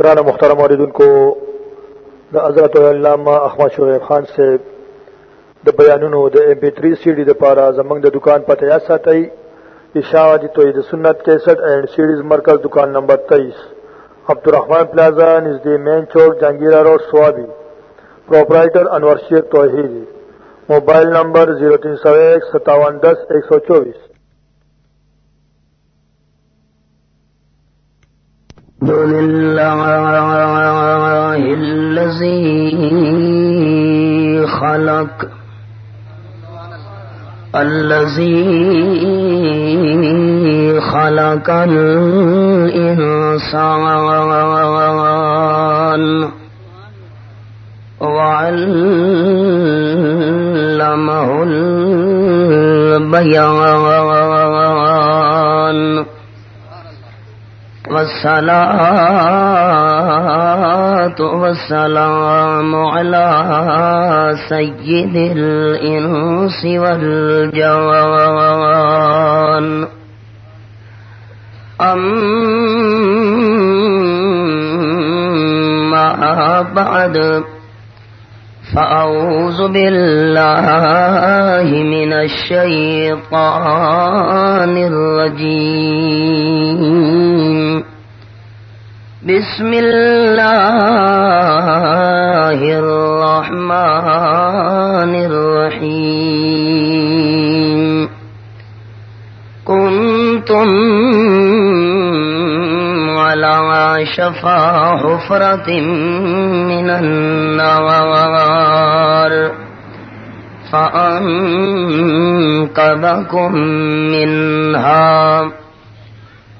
کرانا مختار موردن کو دا حضرت علامہ احمد شعیب خان سے د بیانونو د ایم پی 3 سی ڈی د پارا زمنګ د دکان پته یا ساتي اشاعت توحید سنت 61 اینڈ سیریز مرکز دکان نمبر 23 عبدالرحمن پلازا نزد مین چوک، Jahangira road, Swabi. Proprietor Anwar Sher Tauheed mobile number 03015710124 دون الله الذي خلق الذي خلق الإنسان وعلمه البيان. والصلاة والسلام على سيد الإنس والجوان. أما بعد فأعوذ بالله من الشيطان الرجيم. بسم الله الرحمن الرحيم. كنتم على شفا حفرة من النار فأنقذكم منها.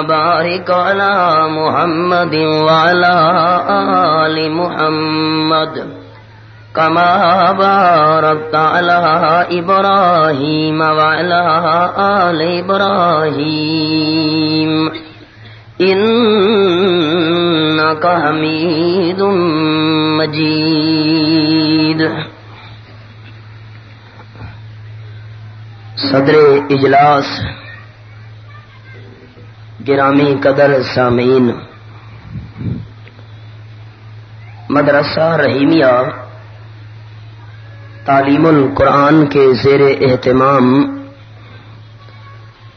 بارك على محمد وعلى آل محمد كما باركت على إبراهيم وعلى آل إبراهيم إنك حميد مجيد صدر اجلاس گرامی قدر سامعین، مدرسہ رحیمیہ، تعلیم القرآن کے زیر اہتمام،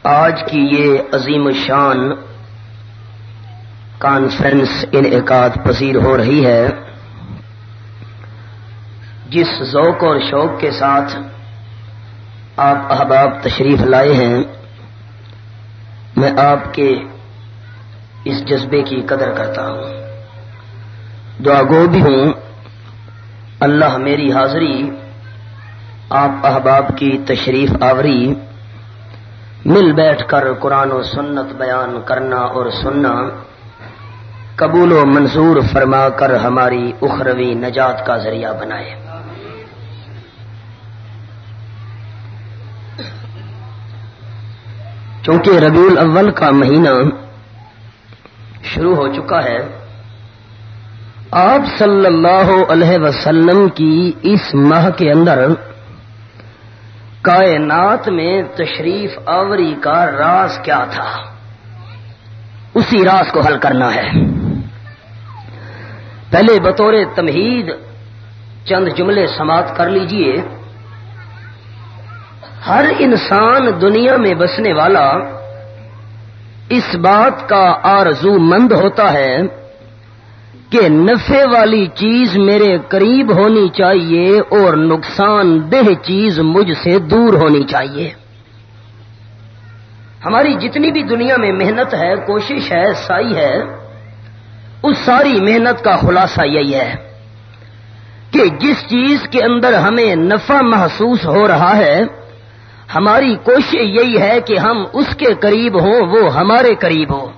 آج کی یہ عظیم شان کانفرنس انعقاد پذیر ہو رہی ہے، جس ذوق اور شوق کے ساتھ آپ احباب تشریف لائے ہیں۔ میں آپ کے اس جذبے کی قدر کرتا ہوں۔ دعا گو بھی ہوں، اللہ میری حاضری، آپ احباب کی تشریف آوری، مل بیٹھ کر قرآن و سنت بیان کرنا اور سننا، قبول و منظور فرما کر ہماری اخروی نجات کا ذریعہ بنائے۔ چونکہ ربیع الاول کا مہینہ شروع ہو چکا ہے، آپ صلی اللہ علیہ وسلم کی اس ماہ کے اندر کائنات میں تشریف آوری کا راز کیا تھا؟ اسی راز کو حل کرنا ہے۔ پہلے بطور تمہید چند جملے سماعت کر لیجیے۔ ہر انسان دنیا میں بسنے والا اس بات کا آرزو مند ہوتا ہے کہ نفے والی چیز میرے قریب ہونی چاہیے اور نقصان دہ چیز مجھ سے دور ہونی چاہیے۔ ہماری جتنی بھی دنیا میں محنت ہے، کوشش ہے، سائی ہے، اس ساری محنت کا خلاصہ یہی ہے کہ جس چیز کے اندر ہمیں نفع محسوس ہو رہا ہے ہماری کوشش یہی ہے کہ ہم اس کے قریب ہوں، وہ ہمارے قریب ہو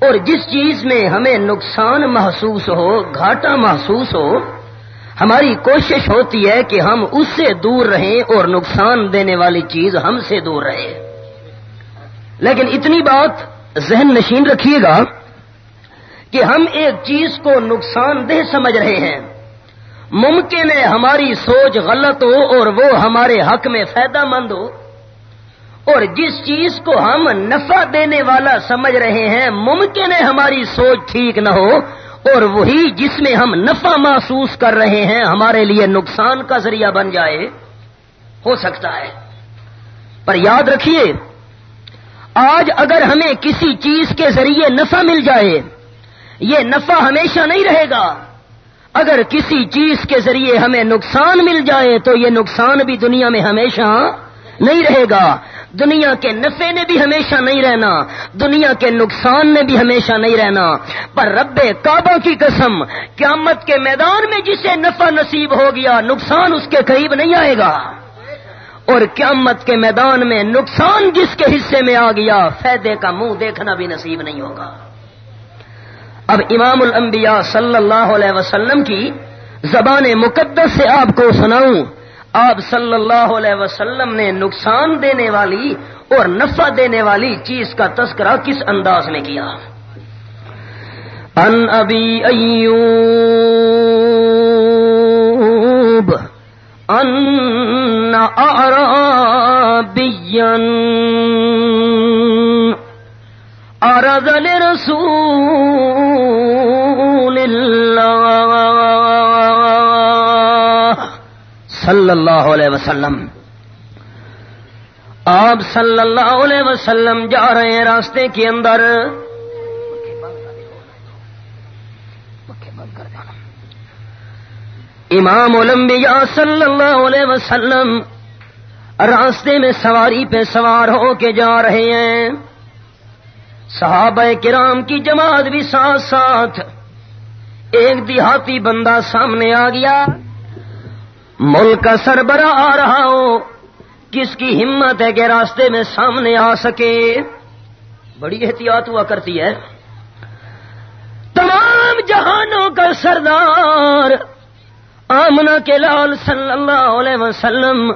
اور جس چیز میں ہمیں نقصان محسوس ہو، گھاٹا محسوس ہو، ہماری کوشش ہوتی ہے کہ ہم اس سے دور رہیں اور نقصان دینے والی چیز ہم سے دور رہے۔ لیکن اتنی بات ذہن نشین رکھیے گا کہ ہم ایک چیز کو نقصان دہ سمجھ رہے ہیں۔ ممکن ہے ہماری سوچ غلط ہو اور وہ ہمارے حق میں فائدہ مند ہو۔ اور جس چیز کو ہم نفع دینے والا سمجھ رہے ہیں، ممکن ہے ہماری سوچ ٹھیک نہ ہو اور وہی جس میں ہم نفع محسوس کر رہے ہیں ہمارے لیے نقصان کا ذریعہ بن جائے۔ ہو سکتا ہے۔ پر یاد رکھیے، آج اگر ہمیں کسی چیز کے ذریعے نفع مل جائے، یہ نفع ہمیشہ نہیں رہے گا۔ اگر کسی چیز کے ذریعے ہمیں نقصان مل جائے تو یہ نقصان بھی دنیا میں ہمیشہ نہیں رہے گا۔ دنیا کے نفے نے بھی ہمیشہ نہیں رہنا، دنیا کے نقصان نے بھی ہمیشہ نہیں رہنا۔ پر رب کعبہ کی قسم، قیامت کے میدان میں جسے نفع نصیب ہو گیا، نقصان اس کے قریب نہیں آئے گا۔ اور قیامت کے میدان میں نقصان جس کے حصے میں آ گیا، فائدے کا منہ دیکھنا بھی نصیب نہیں ہوگا۔ اب امام الانبیاء صلی اللہ علیہ وسلم کی زبان مقدس سے آپ کو سناؤں، آپ صلی اللہ علیہ وسلم نے نقصان دینے والی اور نفع دینے والی چیز کا تذکرہ کس انداز میں کیا؟ ان ابی ایوب، ان اعرابین ارد لرسول اللہ صلی اللہ علیہ وسلم۔ آپ صلی اللہ علیہ وسلم جا رہے ہیں راستے کے اندر۔ امام الانبیاء صلی اللہ علیہ وسلم راستے میں سواری پہ سوار ہو کے جا رہے ہیں۔ صحابہ کرام کی جماعت بھی ساتھ ساتھ ایک دیہاتی بندہ سامنے آ گیا۔ ملک کا سربراہ آ رہا ہو۔ کس کی ہمت ہے کہ راستے میں سامنے آ سکے؟ بڑی احتیاط ہوا کرتی ہے۔ تمام جہانوں کا سردار آمنا کے لال صلی اللہ علیہ وسلم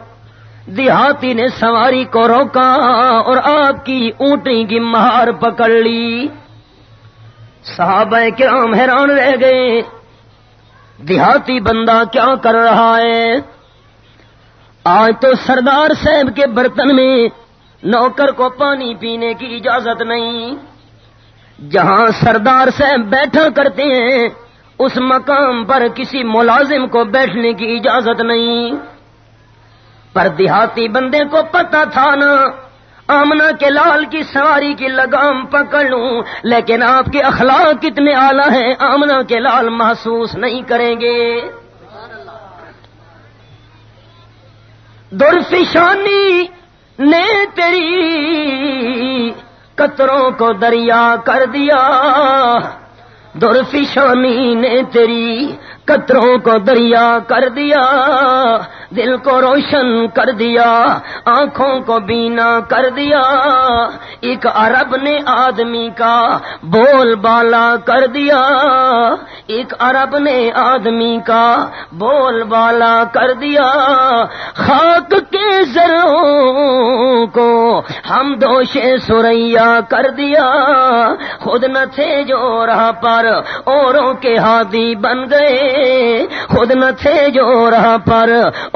دیہاتی نے سواری کو روکا اور آپ کی اونٹی کی مہار پکڑ لی۔ صحابہ کرام حیران رہ گئے۔ دیہاتی بندہ کیا کر رہا ہے؟ آج تو سردار صاحب کے برتن میں نوکر کو پانی پینے کی اجازت نہیں۔ جہاں سردار صاحب بیٹھا کرتے ہیں، اس مقام پر کسی ملازم کو بیٹھنے کی اجازت نہیں۔ پر دیہاتی بندے کو پتا تھا نا آمنا کے لال کی سواری کی لگام پکڑ لوں، لیکن آپ کے اخلاق کتنے آلہ ہیں آمنا کے لال محسوس نہیں کریں گے۔ درفشانی نے تیری قطروں کو دریا کر دیا۔ درفشانی نے تیری قطروں کو دریا کر دیا۔ دل کو روشن کر دیا، آنکھوں کو بینا کر دیا۔ ایک عرب نے آدمی کا بول بالا کر دیا۔ ایک عرب نے آدمی کا بول بالا کر دیا۔ خاک کے زروں کو ہم دوشے سوریا کر دیا۔ خود نہ تھے جو راہ پر اوروں کے ہادی بن گئے۔ خود نہ تھے جو راہ پر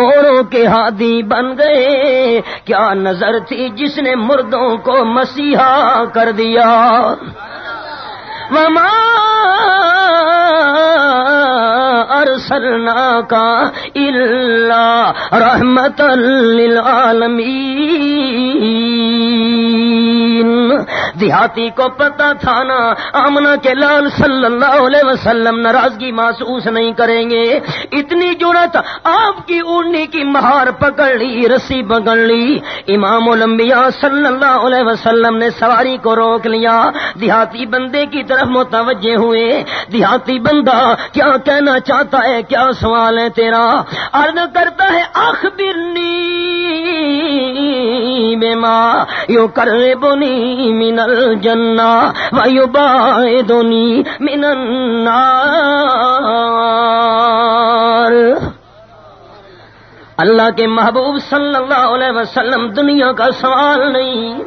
اوروں کے ہادی بن گئے۔ کیا نظر تھی جس نے مردوں کو مسیحا کر دیا؟ وما ارسلنا کا اللہ رحمت للعالمین۔ دیہاتی کو پتا تھا نا آمنا کے لال صلی اللہ علیہ وسلم ناراضگی محسوس نہیں کریں گے۔ اتنی جڑت آپ کی اڑنے کی مہار پکڑ لی، رسی پکڑ لی۔ امام الانبیاء صلی اللہ علیہ وسلم نے سواری کو روک لیا۔ دیہاتی بندے کی طرف متوجہ ہوئے۔ دیہاتی بندہ کیا کہنا چاہتا ہے، کیا سوال ہے تیرا؟ ارد کرتا ہے، اخبرنی بے ماں یو کر بونی منل جنا ویباعدنی بائے النار اللہ کے محبوب صلی اللہ علیہ وسلم دنیا کا سوال نہیں۔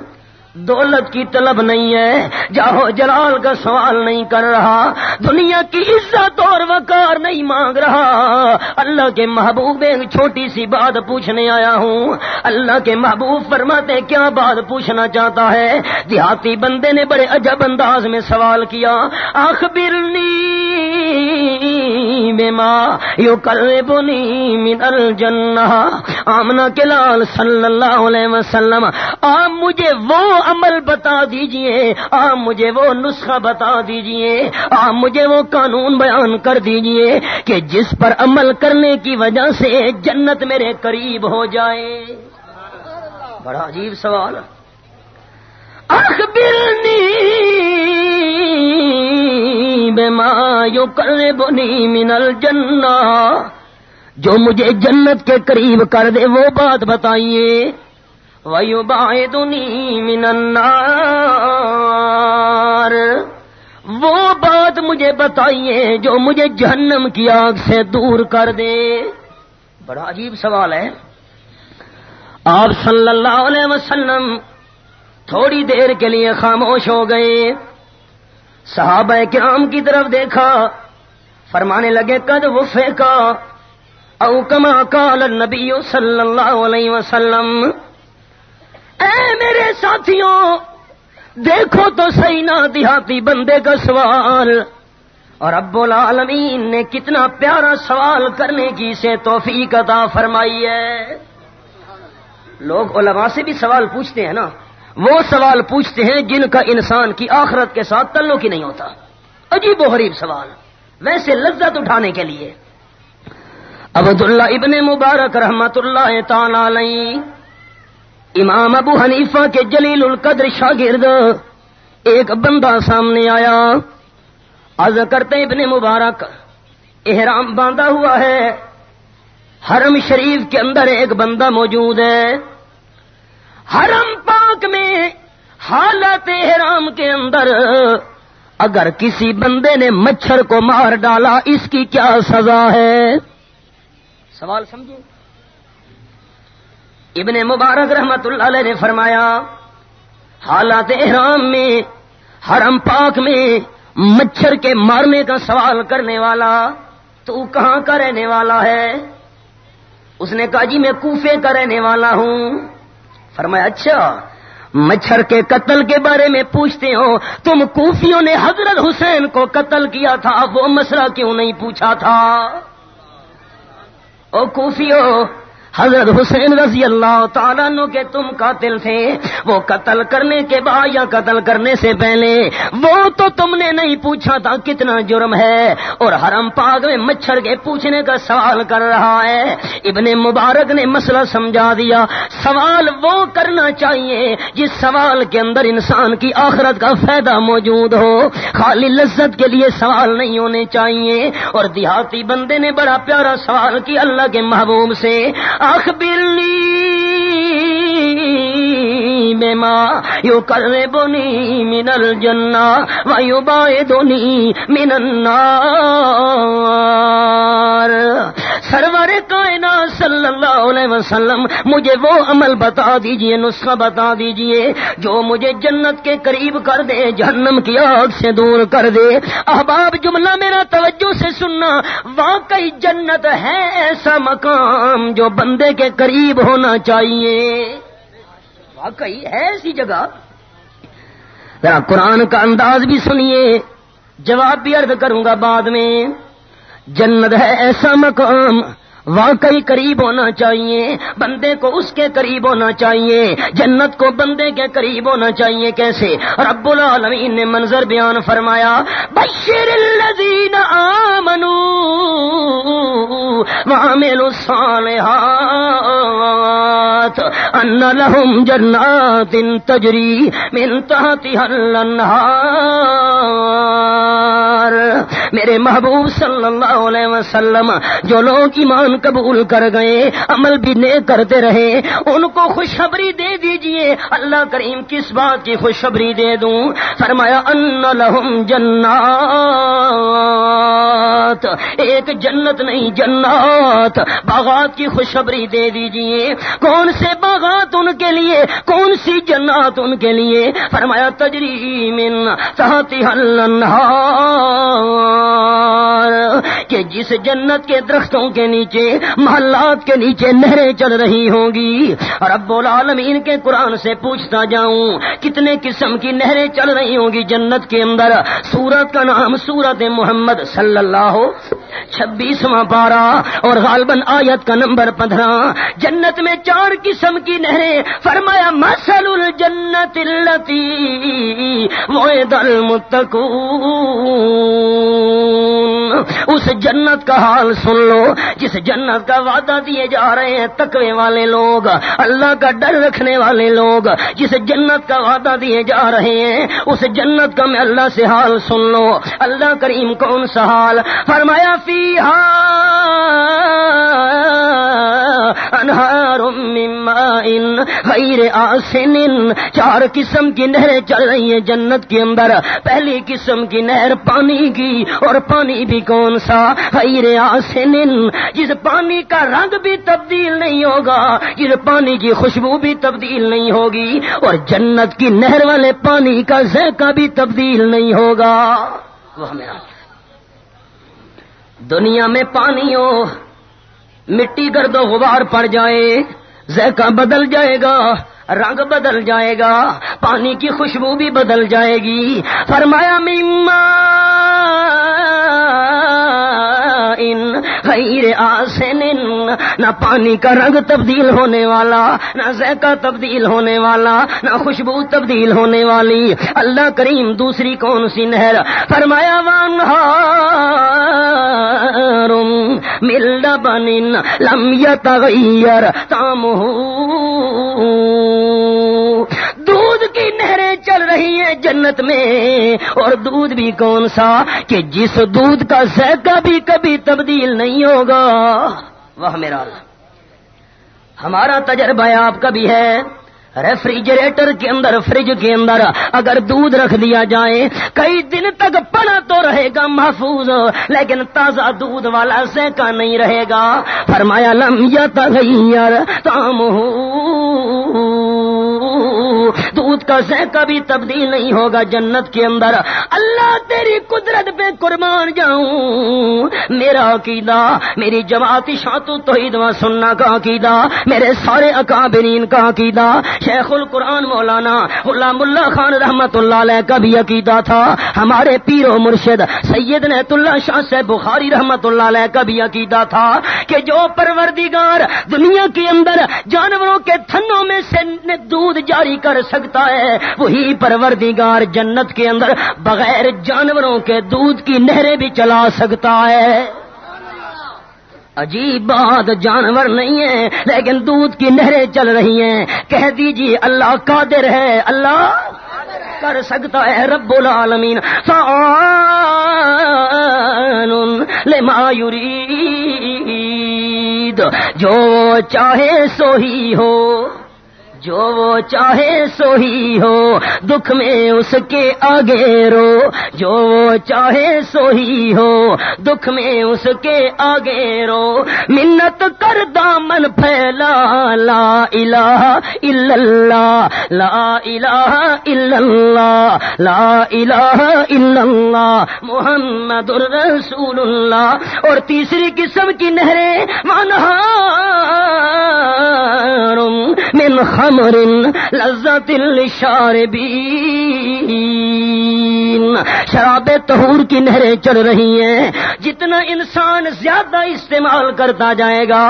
دولت کی طلب نہیں ہے۔ جاہو جلال کا سوال نہیں کر رہا۔ دنیا کی عزت اور وقار نہیں مانگ رہا۔ اللہ کے محبوب ایک چھوٹی سی بات پوچھنے آیا ہوں۔ اللہ کے محبوب فرماتے کیا بات پوچھنا چاہتا ہے؟ دیہاتی بندے نے بڑے عجب انداز میں سوال کیا۔ آخبرنی ماں یو کر بنی من الجنہ۔ آمنا کے لال صلی اللہ علیہ وسلم۔ آپ مجھے وہ عمل بتا دیجیے۔ آپ مجھے وہ نسخہ بتا دیجیے۔ آپ مجھے وہ قانون بیان کر دیجیے کہ جس پر عمل کرنے کی وجہ سے جنت میرے قریب ہو جائے۔ بڑا عجیب سوال۔ اخبرنی بما یو بنی من الجنہ۔ جو مجھے جنت کے قریب کر دے، وہ بات بتائیے۔ من النار۔ وہ بات مجھے بتائیے جو مجھے جہنم کی آگ سے دور کر دے۔ بڑا عجیب سوال ہے۔ آپ صلی اللہ علیہ وسلم تھوڑی دیر کے لیے خاموش ہو گئے۔ صحابہ کرام کی طرف دیکھا۔ فرمانے لگے کد وہ پھینکا او کما کال نبی صلی اللہ علیہ وسلم۔ اے میرے ساتھیوں، دیکھو تو صحیح نہ دیہاتی بندے کا سوال۔ اور ابو العالمین نے کتنا پیارا سوال کرنے کی سے توفیق عطا فرمائی ہے۔ لوگ علماء سے بھی سوال پوچھتے ہیں نا۔ وہ سوال پوچھتے ہیں جن کا انسان کی آخرت کے ساتھ تعلق ہی نہیں ہوتا۔ عجیب و غریب سوال۔ ویسے لذت اٹھانے کے لیے۔ عبد اللہ ابن مبارک رحمت اللہ تعالی امام ابو حنیفہ کے جلیل القدر شاگرد ایک بندہ سامنے آیا۔ عز کرتے ابن مبارک، احرام باندھا ہوا ہے۔ حرم شریف کے اندر ایک بندہ موجود ہے۔ حرم پاک میں حالت احرام کے اندر اگر کسی بندے نے مچھر کو مار ڈالا، اس کی کیا سزا ہے؟ سوال سمجھے ابن مبارک رحمت اللہ علیہ نے فرمایا، حالات احرام میں، حرم پاک میں، مچھر کے مارنے کا سوال کرنے والا، تو کہاں کا رہنے والا ہے؟ اس نے کہا جی میں کوفے کا رہنے والا ہوں۔ فرمایا اچھا مچھر کے قتل کے بارے میں پوچھتے ہو، تم کوفیوں نے حضرت حسین کو قتل کیا تھا، وہ مسئلہ کیوں نہیں پوچھا تھا؟ او کوفیوں حضرت حسین رضی اللہ تعالیٰ نو کے تم قاتل تھے، وہ قتل کرنے کے بعد یا قتل کرنے سے پہلے، وہ تو تم نے نہیں پوچھا تھا کتنا جرم ہے، اور حرم پاک میں مچھر کے پوچھنے کا سوال کر رہا ہے۔ ابن مبارک نے مسئلہ سمجھا دیا۔ سوال وہ کرنا چاہیے جس سوال کے اندر انسان کی آخرت کا فائدہ موجود ہو۔ خالی لذت کے لیے سوال نہیں ہونے چاہیے۔ اور دیہاتی بندے نے بڑا پیارا سوال کیا اللہ کے محبوب سے۔ میں ماں یو بونی من الجنہ وایو بائے من النار. سرور کائنات صلی اللہ علیہ وسلم، مجھے وہ عمل بتا دیجیے، نسخہ بتا دیجیے، جو مجھے جنت کے قریب کر دے، جہنم کی آگ سے دور کر دے۔ احباب جملہ میرا توجہ سے سننا، واقعی جنت ہے ایسا مقام جو بندے کے قریب ہونا چاہیے۔ واقعی ہے ایسی جگہ ذرا قرآن کا انداز بھی سنیے، جواب بھی عرض کروں گا بعد میں۔ جنت ہے ایسا مقام واقعی قریب ہونا چاہیے، بندے کو اس کے قریب ہونا چاہیے، جنت کو بندے کے قریب ہونا چاہیے، کیسے؟ رب العالمین نے منظر بیان فرمایا، بشر الذین آمنو وعملوا الصالحات ان لهم جنات تجری من تحتها الانہار۔ میرے محبوب صلی اللہ علیہ وسلم، جو لوگ ایمان قبول کر گئے؟ عمل بھی نیک کرتے رہے۔ ان کو خوشخبری دے دیجیے۔ اللہ کریم کس بات کی خوشخبری دے دوں؟ فرمایا، ان لہم جنات۔ ایک جنت نہیں، جنات۔ باغات کی خوشخبری دے دیجیے۔ کون سے باغات ان کے لیے؟ کون سی جنات ان کے لیے؟ فرمایا، تجری من تحتی الانہار۔ کہ جس جنت کے درختوں کے نیچے محلات کے نیچے نہریں چل رہی ہوں گی۔ رب العالمین کے قرآن سے پوچھتا جاؤں، کتنے قسم کی نہریں چل رہی ہوں گی جنت کے اندر؟ سورت کا نام سورت محمد صلی اللہ چھبیسواں پارا اور غالباً آیت کا نمبر پندرہ۔ جنت میں چار قسم کی نہریں، فرمایا مسل الجنت التی وہ دل اس جنت کا حال سن لو، جس جنت کا وعدہ دیے جا رہے ہیں، تقوی والے لوگ، اللہ کا ڈر رکھنے والے لوگ، جس جنت کا وعدہ دیے جا رہے ہیں، اس جنت کا میں اللہ سے حال سن لو۔ اللہ کریم کون سا حال؟ فرمایا فی انہار غیر آسن۔ چار قسم کی نہریں چل رہی ہیں جنت کے اندر۔ پہلی قسم کی نہر پانی کی، اور پانی بھی کون سا؟ غیر آسن۔ جس پانی کا رنگ بھی تبدیل نہیں ہوگا جس پانی کی خوشبو بھی تبدیل نہیں ہوگی، اور جنت کی نہر والے پانی کا ذائقہ بھی تبدیل نہیں ہوگا۔ وہ میرا دنیا میں پانی ہو مٹی گرد و غبار پڑ جائے ذائقہ بدل جائے گا، رنگ بدل جائے گا، پانی کی خوشبو بھی بدل جائے گی۔ فرمایا میما ان غیر آسن، نہ پانی کا رنگ تبدیل ہونے والا، نہ ذائقہ تبدیل ہونے والا، نہ خوشبو تبدیل ہونے والی۔ اللہ کریم دوسری کون سی نہر؟ فرمایا وان مل بن لم یتغیر تامہ دودھ کی نہریں چل رہی ہیں جنت میں اور دودھ بھی کون سا کہ جس دودھ کا ذائقہ بھی کبھی تبدیل نہیں ہوگا؟ وہ میرا ہمارا تجربہ آپ کا بھی ہے۔ ریفریجریٹر کے اندر، فریج کے اندر اگر دودھ رکھ دیا جائے، کئی دن تک پڑا تو رہے گا محفوظ، لیکن تازہ دودھ والا سیکا نہیں رہے گا۔ فرمایا، لم یا تغیر تام دودھ کا ذائقہ بھی تبدیل نہیں ہوگا جنت کے اندر۔ اللہ تیری قدرت پہ قربان جاؤں۔ میرا عقیدہ، میری جماعتی شاتو توحید و سننا کا عقیدہ، میرے سارے اکابرین کا عقیدہ۔ شیخ القرآن مولانا غلام اللہ خان رحمت اللہ علیہ کا بھی عقیدہ تھا۔ ہمارے پیر و مرشد سید نیت اللہ شاہ سے بخاری رحمت اللہ علیہ کا بھی عقیدہ تھا کہ جو پروردگار دنیا کے اندر جانوروں کے تھنوں میں سے دودھ جاری کر سکتا ہے۔ وہی پروردگار جنت کے اندر بغیر جانوروں کے دودھ کی نہریں بھی چلا سکتا ہے۔ عجیب بات، جانور نہیں ہے، لیکن دودھ کی نہریں چل رہی ہیں۔ کہہ دیجیے اللہ قادر ہے، اللہ کر سکتا ہے رب العالمین۔ لما یرید، جو چاہے سو ہی ہو۔ جو وہ چاہے سو ہی ہو، دکھ میں اس کے آگے رو۔ جو وہ چاہے سو ہی ہو، دکھ میں اس کے آگے رو۔ منت کر دامن پھیلا، لا الہ الا اللہ، لا الہ الا اللہ، لا الہ الا اللہ، محمد الرسول اللہ۔ اور تیسری قسم کی نہریں منہ من خمر لذت الشاربین شراب تہور کی نہریں چل رہی ہیں. جتنا انسان زیادہ استعمال کرتا جائے گا،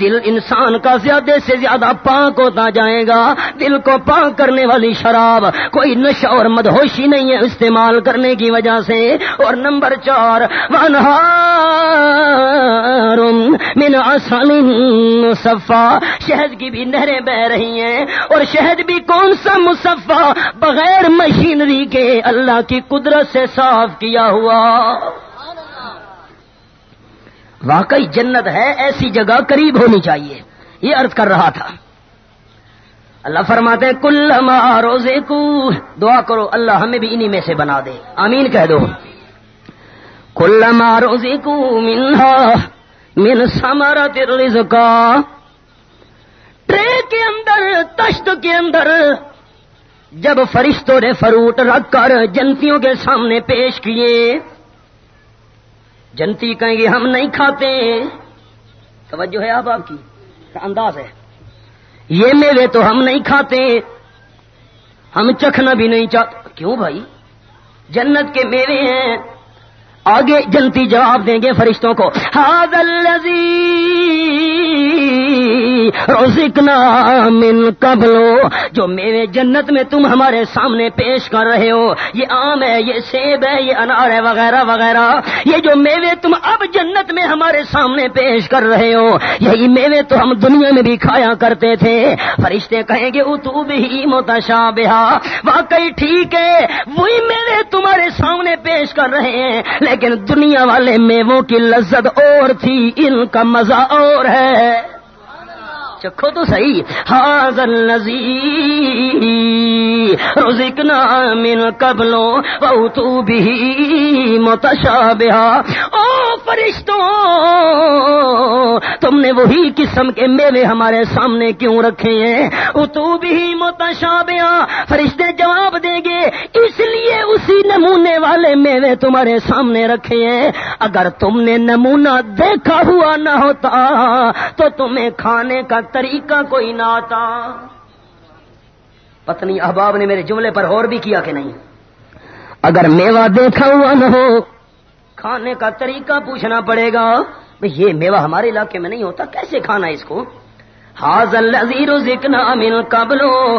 دل انسان کا زیادہ سے زیادہ پاک ہوتا جائے گا. دل کو پاک کرنے والی شراب کوئی نشہ اور مدہوشی نہیں ہے استعمال کرنے کی وجہ سے. اور نمبر چار ونہا من مصفا شہد کی بھی نہریں بہ رہی ہیں. اور شہد بھی کون سا مصفا بغیر مشینری کے اللہ کی قدرت سے صاف کیا ہوا۔ واقعی جنت ہے، ایسی جگہ قریب ہونی چاہیے۔ یہ عرض کر رہا تھا۔ اللہ فرماتے کل روزے کو دعا کرو، اللہ ہمیں بھی انہی میں سے بنا دے۔ آمین کہہ دو۔ کل روزے کو منہا من سمارت رزقا کے اندر، تشت کے اندر۔ جب فرشتوں نے فروٹ رکھ کر جنتیوں کے سامنے پیش کیے، جنتی کہیں گے، ہم نہیں کھاتے۔ توجہ ہے آپ آپ کی انداز ہے۔ یہ میوے تو ہم نہیں کھاتے۔ ہم چکھنا بھی نہیں چاہتے کیوں بھائی؟ جنت کے میوے ہیں۔ آگے جنتی جواب دیں گے فرشتوں کو۔ ہاد روزکنا من قبلو جو میوے جنت میں تم ہمارے سامنے پیش کر رہے ہو، یہ آم ہے، یہ سیب ہے، یہ انار ہے، وغیرہ وغیرہ. یہ جو میوے تم اب جنت میں ہمارے سامنے پیش کر رہے ہو، یہی میوے تو ہم دنیا میں بھی کھایا کرتے تھے۔ فرشتے کہیں گے اتو بھی متشا بہا واقعی ٹھیک ہے، وہی میوے تمہارے سامنے پیش کر رہے ہیں، لیکن دنیا والے میووں کی لذت اور تھی، ان کا مزہ اور ہے۔ چکھو تو صحیح۔ حاضر رزقنا من قبلو تو بھی متشابہ او فرشتوں تم نے وہی قسم کے میوے ہمارے سامنے کیوں رکھے ہیں؟ تو بھی متشابہ فرشتے جواب دیں گے، اس لیے اسی نمونے والے میوے تمہارے سامنے رکھے ہیں۔ اگر تم نے نمونہ دیکھا ہوا نہ ہوتا، تو تمہیں کھانے کا طریقہ کوئی نہ آتا پتنی احباب نے میرے جملے پر اور بھی کیا کہ نہیں۔ اگر میوہ دیکھا ہوا نہ ہو، کھانے کا طریقہ پوچھنا پڑے گا۔ یہ میوہ ہمارے علاقے میں نہیں ہوتا، کیسے کھانا اس کو؟ حاضل ذکنا من قبلو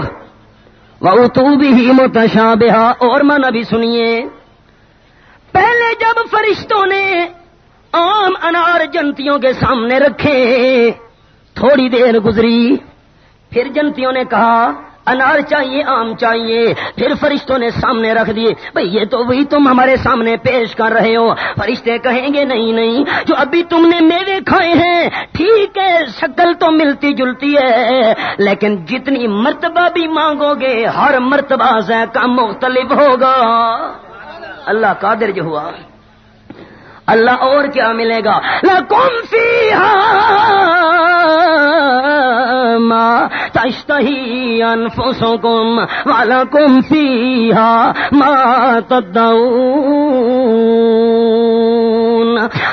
وہ تو بھی متشابہ اور مانا بھی سنیے۔ پہلے جب فرشتوں نے عام انار جنتیوں کے سامنے رکھے تھوڑی دیر گزری۔ پھر جنتیوں نے کہا، انار چاہیے، آم چاہیے۔ پھر فرشتوں نے سامنے رکھ دیے، بھئی یہ تو وہی تم ہمارے سامنے پیش کر رہے ہو۔ فرشتے کہیں گے، نہیں نہیں، جو ابھی تم نے میوے کھائے ہیں، ٹھیک ہے، شکل تو ملتی جلتی ہے۔ لیکن جتنی مرتبہ بھی مانگو گے، ہر مرتبہ سے کم مختلف ہوگا۔ اللہ قادر جو ہوا۔ اللہ اور کیا ملے گا؟ لکم فیہا ما تشتہی انفسکم ولکم فیہا ما تدعون۔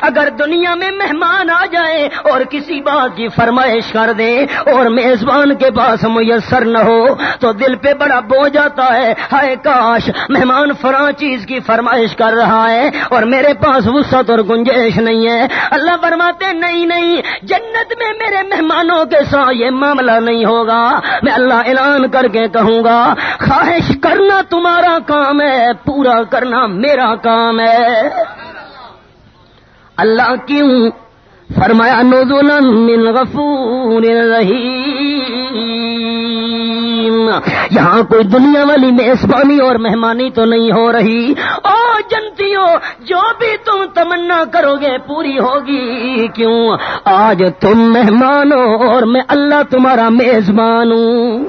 اگر دنیا میں مہمان آ جائے اور کسی بات کی فرمائش کر دے اور میزبان کے پاس میسر نہ ہو تو دل پہ بڑا بو جاتا ہے۔ ہائے کاش مہمان فراں چیز کی فرمائش کر رہا ہے اور میرے پاس وہ وسط اور گنجائش نہیں ہے۔ اللہ فرماتے نہیں نہیں، جنت میں میرے مہمانوں کے ساتھ یہ معاملہ نہیں ہوگا۔ میں اللہ اعلان کر کے کہوں گا، خواہش کرنا تمہارا کام ہے، پورا کرنا میرا کام ہے۔ اللہ کیوں فرمایا من غفور رحیم۔ یہاں کوئی دنیا والی میزبانی اور مہمانی تو نہیں ہو رہی۔ او جنتیوں، جو بھی تم تمنا کرو گے پوری ہوگی۔ کیوں؟ آج تم مہمان ہو اور میں اللہ تمہارا میزبان ہوں۔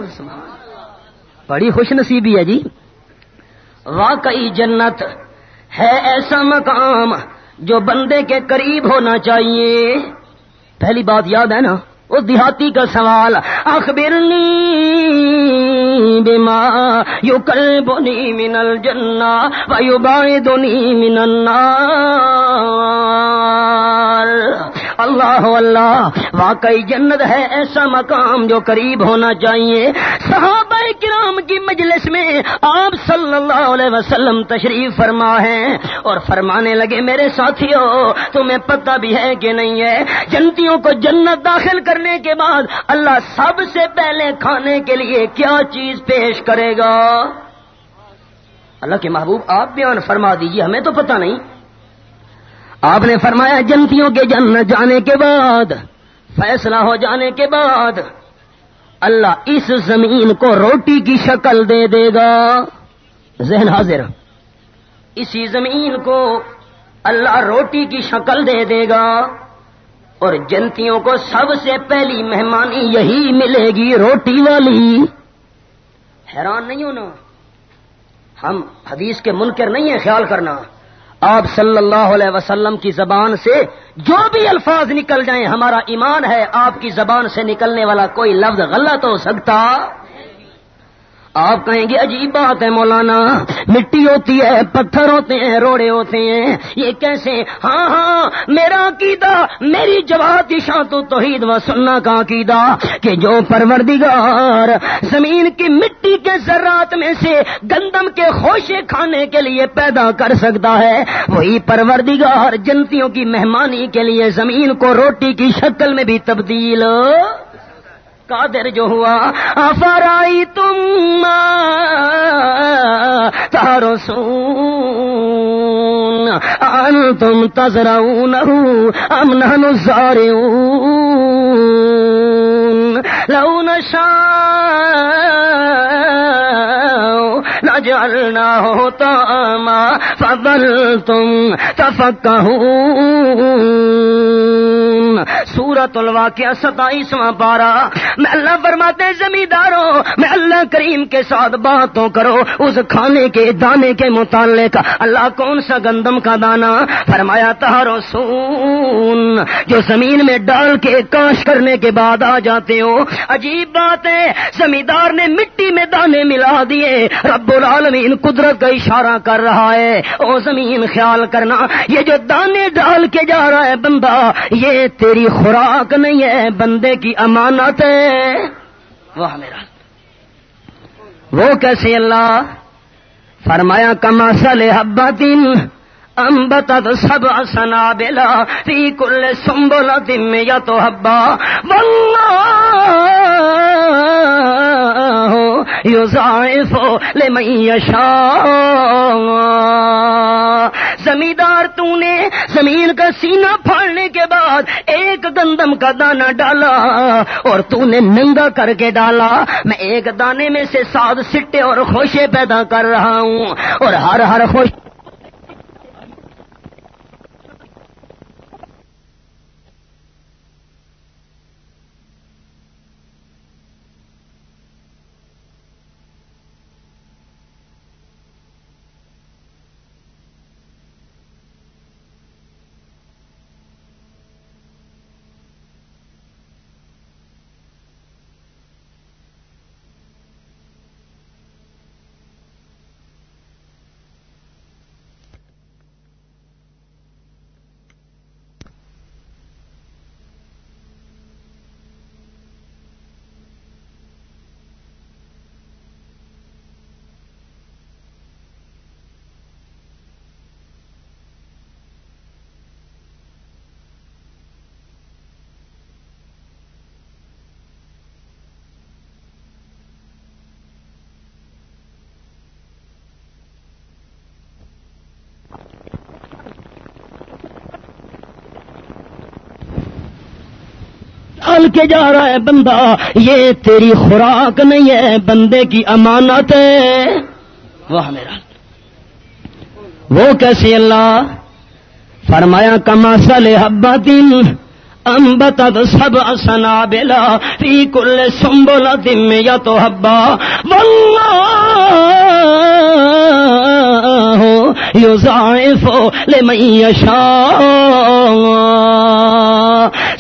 بڑی خوش نصیبی ہے جی۔ واقعی جنت ہے ایسا مقام جو بندے کے قریب ہونا چاہیے۔ پہلی بات یاد ہے نا اس دیہاتی کا سوال، اخبرنی بیما یو کل بونی منل جنا وایو بائے اللہ اللہ واقعی جنت ہے ایسا مقام جو قریب ہونا چاہیے۔ صحابہ کرام کی مجلس میں آپ صلی اللہ علیہ وسلم تشریف فرما ہے اور فرمانے لگے، میرے ساتھیوں تمہیں پتہ بھی ہے کہ نہیں ہے، جنتیوں کو جنت داخل کرنے کے بعد اللہ سب سے پہلے کھانے کے لیے کیا چیز پیش کرے گا؟ اللہ کے محبوب، آپ بیان فرما دیجیے ہمیں تو پتہ نہیں۔ آپ نے فرمایا جنتیوں کے جنت جانے کے بعد، فیصلہ ہو جانے کے بعد، اللہ اس زمین کو روٹی کی شکل دے دے گا۔ ذہن حاضر۔ اسی زمین کو اللہ روٹی کی شکل دے دے گا۔ اور جنتیوں کو سب سے پہلی مہمانی یہی ملے گی روٹی والی۔ حیران نہیں ہونا۔ ہم حدیث کے منکر نہیں ہیں، خیال کرنا۔ آپ صلی اللہ علیہ وسلم کی زبان سے جو بھی الفاظ نکل جائیں، ہمارا ایمان ہے، آپ کی زبان سے نکلنے والا کوئی لفظ غلط ہو سکتا۔ آپ کہیں گے عجیب بات ہے مولانا، مٹی ہوتی ہے، پتھر ہوتے ہیں، روڑے ہوتے ہیں۔ یہ کیسے؟ ہاں ہاں میرا عقیدہ، میری جواب تو توحید و سننا کا عقیدہ کہ جو پروردگار زمین کی مٹی کے ذرات میں سے گندم کے خوشے کھانے کے لیے پیدا کر سکتا ہے، وہی پروردگار جنتیوں کی مہمانی کے لیے زمین کو روٹی کی شکل میں بھی تبدیل۔ قادر جو ہوا افرائی تم تارو سون ان تم تذرا ام نہن سارے لو نشا نجعلنا ہوتا ما فضل تم تفکہ سورت الواقع ستائیسواں پارا، میں اللہ فرماتے زمینداروں میں اللہ کریم کے ساتھ باتوں کرو، اس کھانے کے، دانے کے متعلق اللہ کون سا گندم کا دانا؟ فرمایا تہارو سون جو زمین میں ڈال کے کاش کرنے کے بعد آ جاتے ہو عجیب بات ہے، زمیندار نے مٹی میں دانے ملا دیے۔ رب العالمین قدرت کا اشارہ کر رہا ہے۔ او زمین، خیال کرنا، یہ جو دانے ڈال کے جا رہا ہے بندہ، یہ تیری خوراک نہیں ہے، بندے کی امانت ہے۔ وہ میرا۔ وہ کیسے اللہ؟ فرمایا، کما سل حبا دن امبت سب سنا بلا فی کل سمبلا دن یا تو ہبا بنگا یو ضائف لے زمیندار تو نے زمین کا سینہ پھاڑنے کے بعد ایک گندم کا دانہ ڈالا اور تو نے ننگا کر کے ڈالا. میں ایک دانے میں سے سات سٹے اور خوشے پیدا کر رہا ہوں اور ہر ہر خوش کے جا رہا ہے بندہ، یہ تیری خوراک نہیں ہے، بندے کی امانت ہے۔ وہ میرا۔ وہ کیسے اللہ؟ فرمایا، کما سل حبا دن امبت سب سنا بلا فی کل سمبلا دن یا تو ہبا یو ضائف لے میں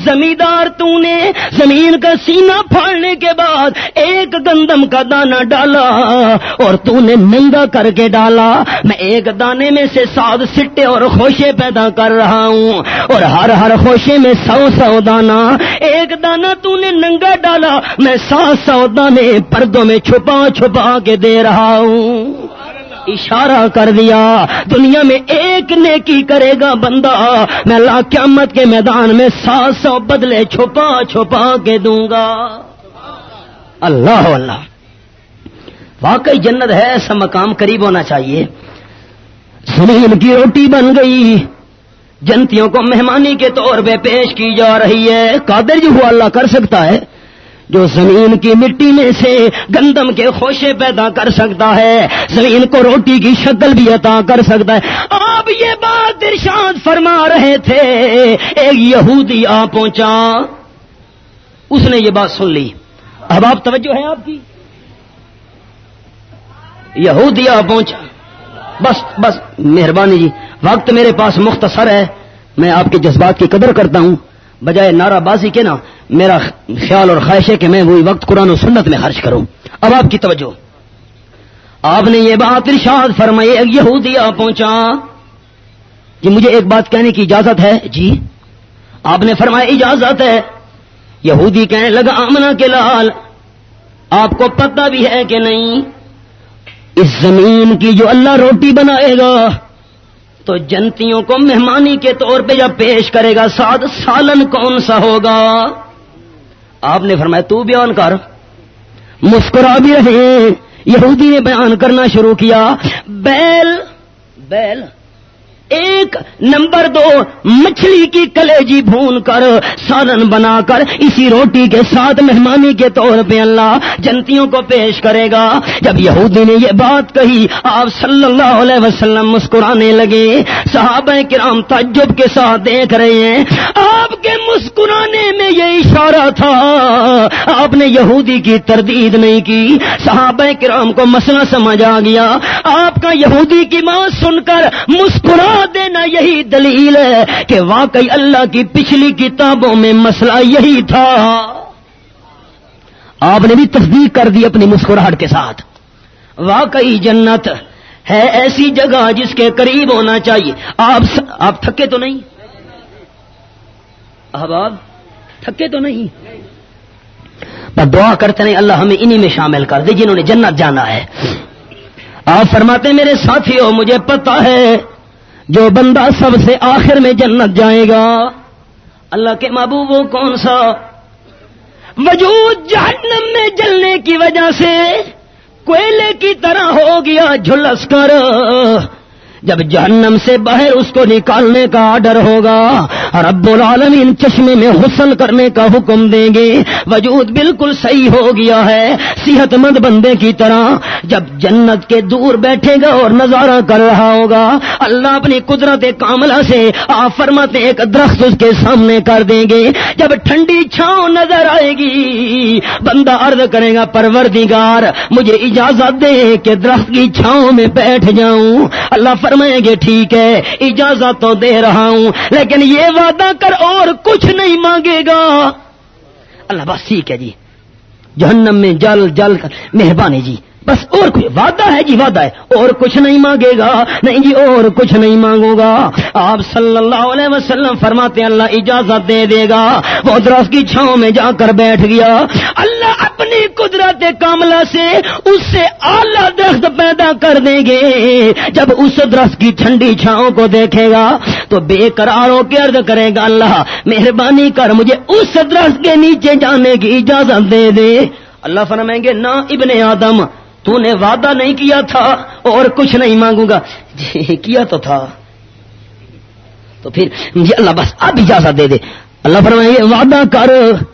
زمیندار تو نے زمین کا سینہ پھاڑنے کے بعد ایک گندم کا دانہ ڈالا اور تو نے ننگا کر کے ڈالا۔ میں ایک دانے میں سے سات سٹے اور خوشے پیدا کر رہا ہوں اور ہر ہر خوشے میں سو سو دانا۔ ایک دانا تو نے ننگا ڈالا، میں سات سو دانے پردوں میں چھپا چھپا کے دے رہا ہوں۔ اشارہ کر دیا، دنیا میں ایک نیکی کرے گا بندہ۔ میں اللہ قیامت کے میدان میں سات سو بدلے چھپا چھپا کے دوں گا۔ اللہ اللہ۔ واقعی جنت ہے ایسا مقام قریب ہونا چاہیے۔ زمین کی روٹی بن گئی۔ جنتیوں کو مہمانی کے طور پہ پیش کی جا رہی ہے۔ قادر جو ہوا، اللہ کر سکتا ہے۔ جو زمین کی مٹی میں سے گندم کے خوشے پیدا کر سکتا ہے، زمین کو روٹی کی شکل بھی عطا کر سکتا ہے۔ آپ یہ بات ارشاد فرما رہے تھے، ایک یہودی آ پہنچا۔ اس نے یہ بات سن لی۔ اب آپ توجہ ہے آپ کی؟ یہودی آ پہنچا۔ بس بس، مہربانی جی وقت میرے پاس مختصر ہے۔ میں آپ کے جذبات کی قدر کرتا ہوں۔ بجائے نعرہ بازی کے نا، میرا خیال اور خواہش ہے کہ میں وہی وقت قرآن و سنت میں خرچ کروں۔ اب آپ کی توجہ۔ آپ نے یہ بات ارشاد فرمائی یہودی پہنچا۔ جی مجھے ایک بات کہنے کی اجازت ہے۔ جی آپ نے فرمایا اجازت ہے۔ یہودی کہنے لگا آمنا کے لال، آپ کو پتہ بھی ہے کہ نہیں۔ اس زمین کی جو اللہ روٹی بنائے گا تو جنتیوں کو مہمانی کے طور پہ جب پیش کرے گا سعد سالن کون سا ہوگا؟ آپ نے فرمایا، تو بیان کر۔ مسکرا بھی رہے۔ یہودی نے بیان کرنا شروع کیا۔ بیل بیل۔ ایک نمبر دو، مچھلی کی کلیجی بھون کر سالن بنا کر اسی روٹی کے ساتھ مہمانی کے طور پہ اللہ جنتیوں کو پیش کرے گا۔ جب یہودی نے یہ بات کہی، آپ صلی اللہ علیہ وسلم مسکرانے لگے۔ صحابہ کرام تعجب کے ساتھ دیکھ رہے ہیں۔ آپ کے مسکرانے میں یہ اشارہ تھا۔ آپ نے یہودی کی تردید نہیں کی۔ صحابہ کرام کو مسئلہ سمجھ آ گیا۔ آپ کا یہودی کی بات سن کر مسکرا دینا یہی دلیل ہے کہ واقعی اللہ کی پچھلی کتابوں میں مسئلہ یہی تھا۔ آپ نے بھی تصدیق کر دی اپنی مسکراہٹ کے ساتھ۔ واقعی جنت ہے ایسی جگہ جس کے قریب ہونا چاہیے۔ آپ س... آپ تھکے تو نہیں؟ احباب، تھکے تو نہیں؟ پر دعا کرتے نہیں اللہ ہمیں انہی میں شامل کر دے جنہوں نے جنت جانا ہے۔ آپ فرماتے میرے ساتھی ہو مجھے پتا ہے جو بندہ سب سے آخر میں جنت جائے گا، اللہ کے محبوب وہ کون سا؟ وجود جہنم میں جلنے کی وجہ سے کوئلے کی طرح ہو گیا جھلس کر۔ جب جہنم سے باہر اس کو نکالنے کا آڈر ہوگا، رب العالمین چشمے میں حسن کرنے کا حکم دیں گے۔ وجود بالکل صحیح ہو گیا ہے، صحت مند بندے کی طرح۔ جب جنت کے دور بیٹھے گا اور نظارہ کر رہا ہوگا، اللہ اپنی قدرت کاملہ سے آپ فرماتے ایک درخت اس کے سامنے کر دیں گے۔ جب ٹھنڈی چھاؤں نظر آئے گی، بندہ عرض کرے گا، پروردگار، مجھے اجازت دے کہ درخت کی چھاؤں میں بیٹھ جاؤں۔ اللہ فرمائیں گے، ٹھیک ہے اجازت تو دے رہا ہوں، لیکن یہ وعدہ کر اور کچھ نہیں مانگے گا۔ اللہ بس ٹھیک ہے جی۔ جہنم میں جل جل کر، مہربانی جی۔ بس اور کوئی وعدہ ہے؟ جی وعدہ ہے۔ اور کچھ نہیں مانگے گا۔ نہیں جی اور کچھ نہیں مانگوں گا۔ آپ صلی اللہ علیہ وسلم فرماتے ہیں، اللہ اجازت دے دے گا۔ وہ درخت کی چھاؤں میں جا کر بیٹھ گیا۔ اللہ اپنی قدرت کاملہ سے اس سے اعلی درخت پیدا کر دیں گے۔ جب اس درخت کی ٹھنڈی چھاؤں کو دیکھے گا، تو بے قراروں کے عرض کرے گا، اللہ مہربانی کر مجھے اس درخت کے نیچے جانے کی اجازت دے دے۔ اللہ فرمائیں گے نہ ابن آدم تو نے وعدہ نہیں کیا تھا اور کچھ نہیں مانگوں گا۔ جی کیا تو تھا۔ تو پھر جی اللہ بس اب اجازت دے دے۔ اللہ فرمائے، وعدہ کر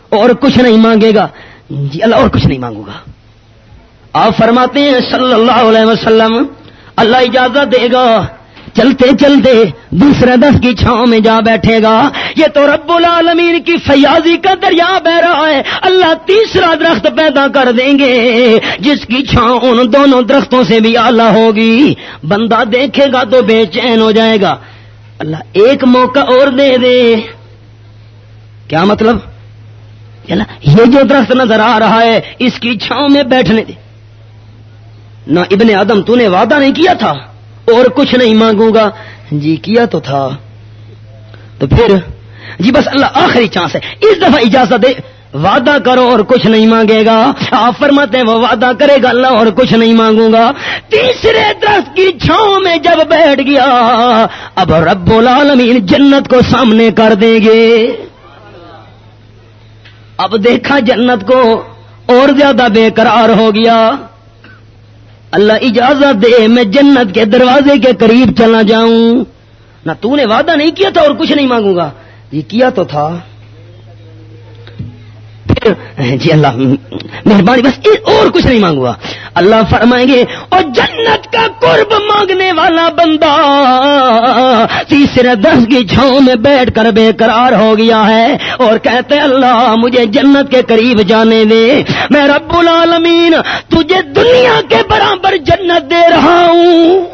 اور کچھ نہیں مانگے گا۔ جی اللہ اور کچھ نہیں مانگوں گا۔ آپ فرماتے ہیں صلی اللہ علیہ وسلم، اللہ اجازت دے گا۔ چلتے چلتے دوسرے دس کی چھاؤں میں جا بیٹھے گا۔ یہ تو رب العالمین کی فیاضی کا دریا بہ رہا ہے۔ اللہ تیسرا درخت پیدا کر دیں گے۔ جس کی چھاؤں ان دونوں درختوں سے بھی آلہ ہوگی۔ بندہ دیکھے گا تو بے چین ہو جائے گا۔ اللہ ایک موقع اور دے دے۔ کیا مطلب؟ یہ جو درخت نظر آ رہا ہے، اس کی چھاؤں میں بیٹھنے دے۔ نہ ابن آدم، تو نے وعدہ نہیں کیا تھا۔ اور کچھ نہیں مانگوں گا۔ جی کیا تو تھا۔ تو پھر جی بس اللہ آخری چانس ہے۔ اس دفعہ اجازت دے۔ وعدہ کرو اور کچھ نہیں مانگے گا۔ آپ فرماتے ہیں، وہ وعدہ کرے گا اللہ اور کچھ نہیں مانگوں گا۔ تیسرے درخت کی چھاؤں میں جب بیٹھ گیا، اب رب العالمین جنت کو سامنے کر دیں گے۔ اب دیکھا جنت کو اور زیادہ بے قرار ہو گیا۔ اللہ اجازت دے، میں جنت کے دروازے کے قریب چلا جاؤں۔ نہ تو نے وعدہ نہیں کیا تھا اور کچھ نہیں مانگوں گا۔ یہ کیا تو تھا؟ جی اللہ، مہربانی، بس اور کچھ نہیں مانگوا۔ اللہ فرمائیں گے، اور جنت کا قرب مانگنے والا بندہ تیسرے دس کی چھاؤں میں بیٹھ کر بے قرار ہو گیا ہے۔ اور کہتے اللہ، مجھے جنت کے قریب جانے دے۔ میں رب العالمین تجھے دنیا کے برابر جنت دے رہا ہوں۔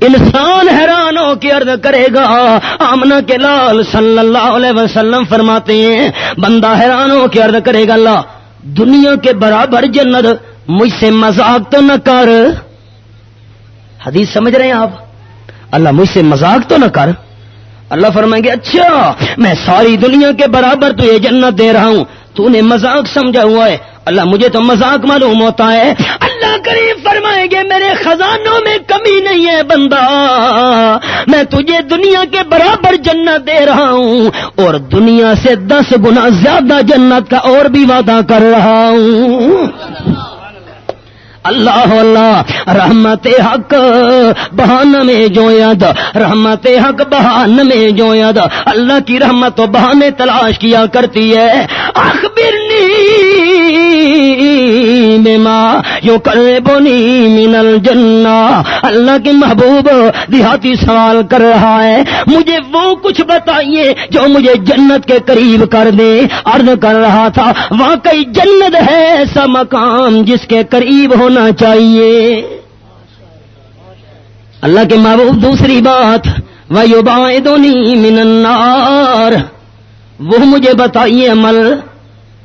انسان حیران ہو کے عرض کرے گا آمنا کے لال صلی اللہ علیہ وسلم فرماتے ہیں، بندہ حیران ہو کے عرض کرے گا، اللہ، دنیا کے برابر جنت مجھ سے مذاق تو نہ کر۔ حدیث سمجھ رہے ہیں آپ؟ اللہ، مجھ سے مذاق تو نہ کر۔ اللہ فرمائیں گے اچھا میں ساری دنیا کے برابر تو یہ جنت دے رہا ہوں۔ تو نے مذاق سمجھا ہوا ہے۔ اللہ مجھے تو مذاق معلوم ہوتا ہے۔ اللہ کریم فرمائیں گے، میرے خزانوں میں کمی نہیں ہے بندہ۔ میں تجھے دنیا کے برابر جنت دے رہا ہوں اور دنیا سے دس گنا زیادہ جنت کا اور بھی وعدہ کر رہا ہوں۔ اللہ اللہ رحمت حق، بہان میں جو یاد رحمت حق، بہان میں جو یاد اللہ کی رحمت و بہانے تلاش کیا کرتی ہے۔ اخبرنی ماں یو کر بونی من الجنہ۔ اللہ کے محبوب دیہاتی سوال کر رہا ہے۔ مجھے وہ کچھ بتائیے جو مجھے جنت کے قریب کر دے۔ عرض کر رہا تھا، واقعی جنت ہے ایسا مقام جس کے قریب ہونا چاہیے۔ اللہ کے محبوب، دوسری بات ویوبائدونی من النار۔ وہ مجھے بتائیے، عمل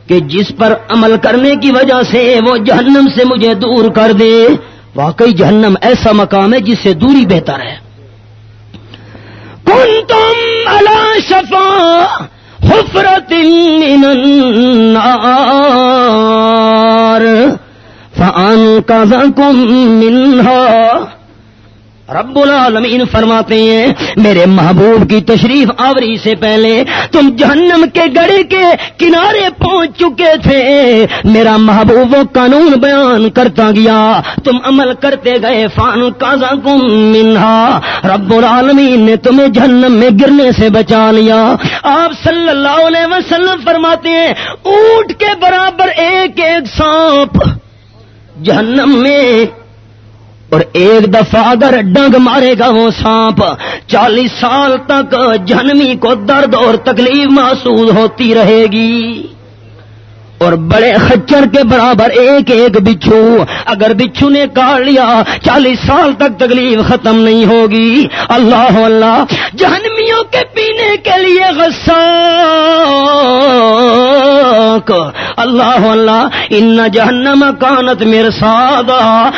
کہ جس پر عمل کرنے کی وجہ سے وہ جہنم سے مجھے دور کر دے۔ واقعی جہنم ایسا مقام ہے جس سے دوری بہتر ہے۔ کن تم اللہ شفا حفرت من النار فَأَنْقَذَكُمْ رب العالمین فرماتے ہیں، میرے محبوب کی تشریف آوری سے پہلے تم جہنم کے گڑے کے کنارے پہنچ چکے تھے۔ میرا محبوب وہ قانون بیان کرتا گیا، تم عمل کرتے گئے، فان کازا کم منہا۔ رب العالمین نے تمہیں جہنم میں گرنے سے بچا لیا۔ آپ صلی اللہ علیہ وسلم فرماتے ہیں، اونٹ کے برابر ایک ایک سانپ جہنم میں اور ایک دفعہ اگر ڈنگ مارے گا وہ سانپ، چالیس سال تک جنمی کو درد اور تکلیف محسوس ہوتی رہے گی۔ اور بڑے خچر کے برابر ایک ایک بچھو۔ اگر بچھو نے کاٹ لیا، چالیس سال تک تکلیف ختم نہیں ہوگی۔ اللہ اللہ، جہنمیوں کے پینے کے لیے غصہ اللہ اللہ، ان جہنم کانت میر سادا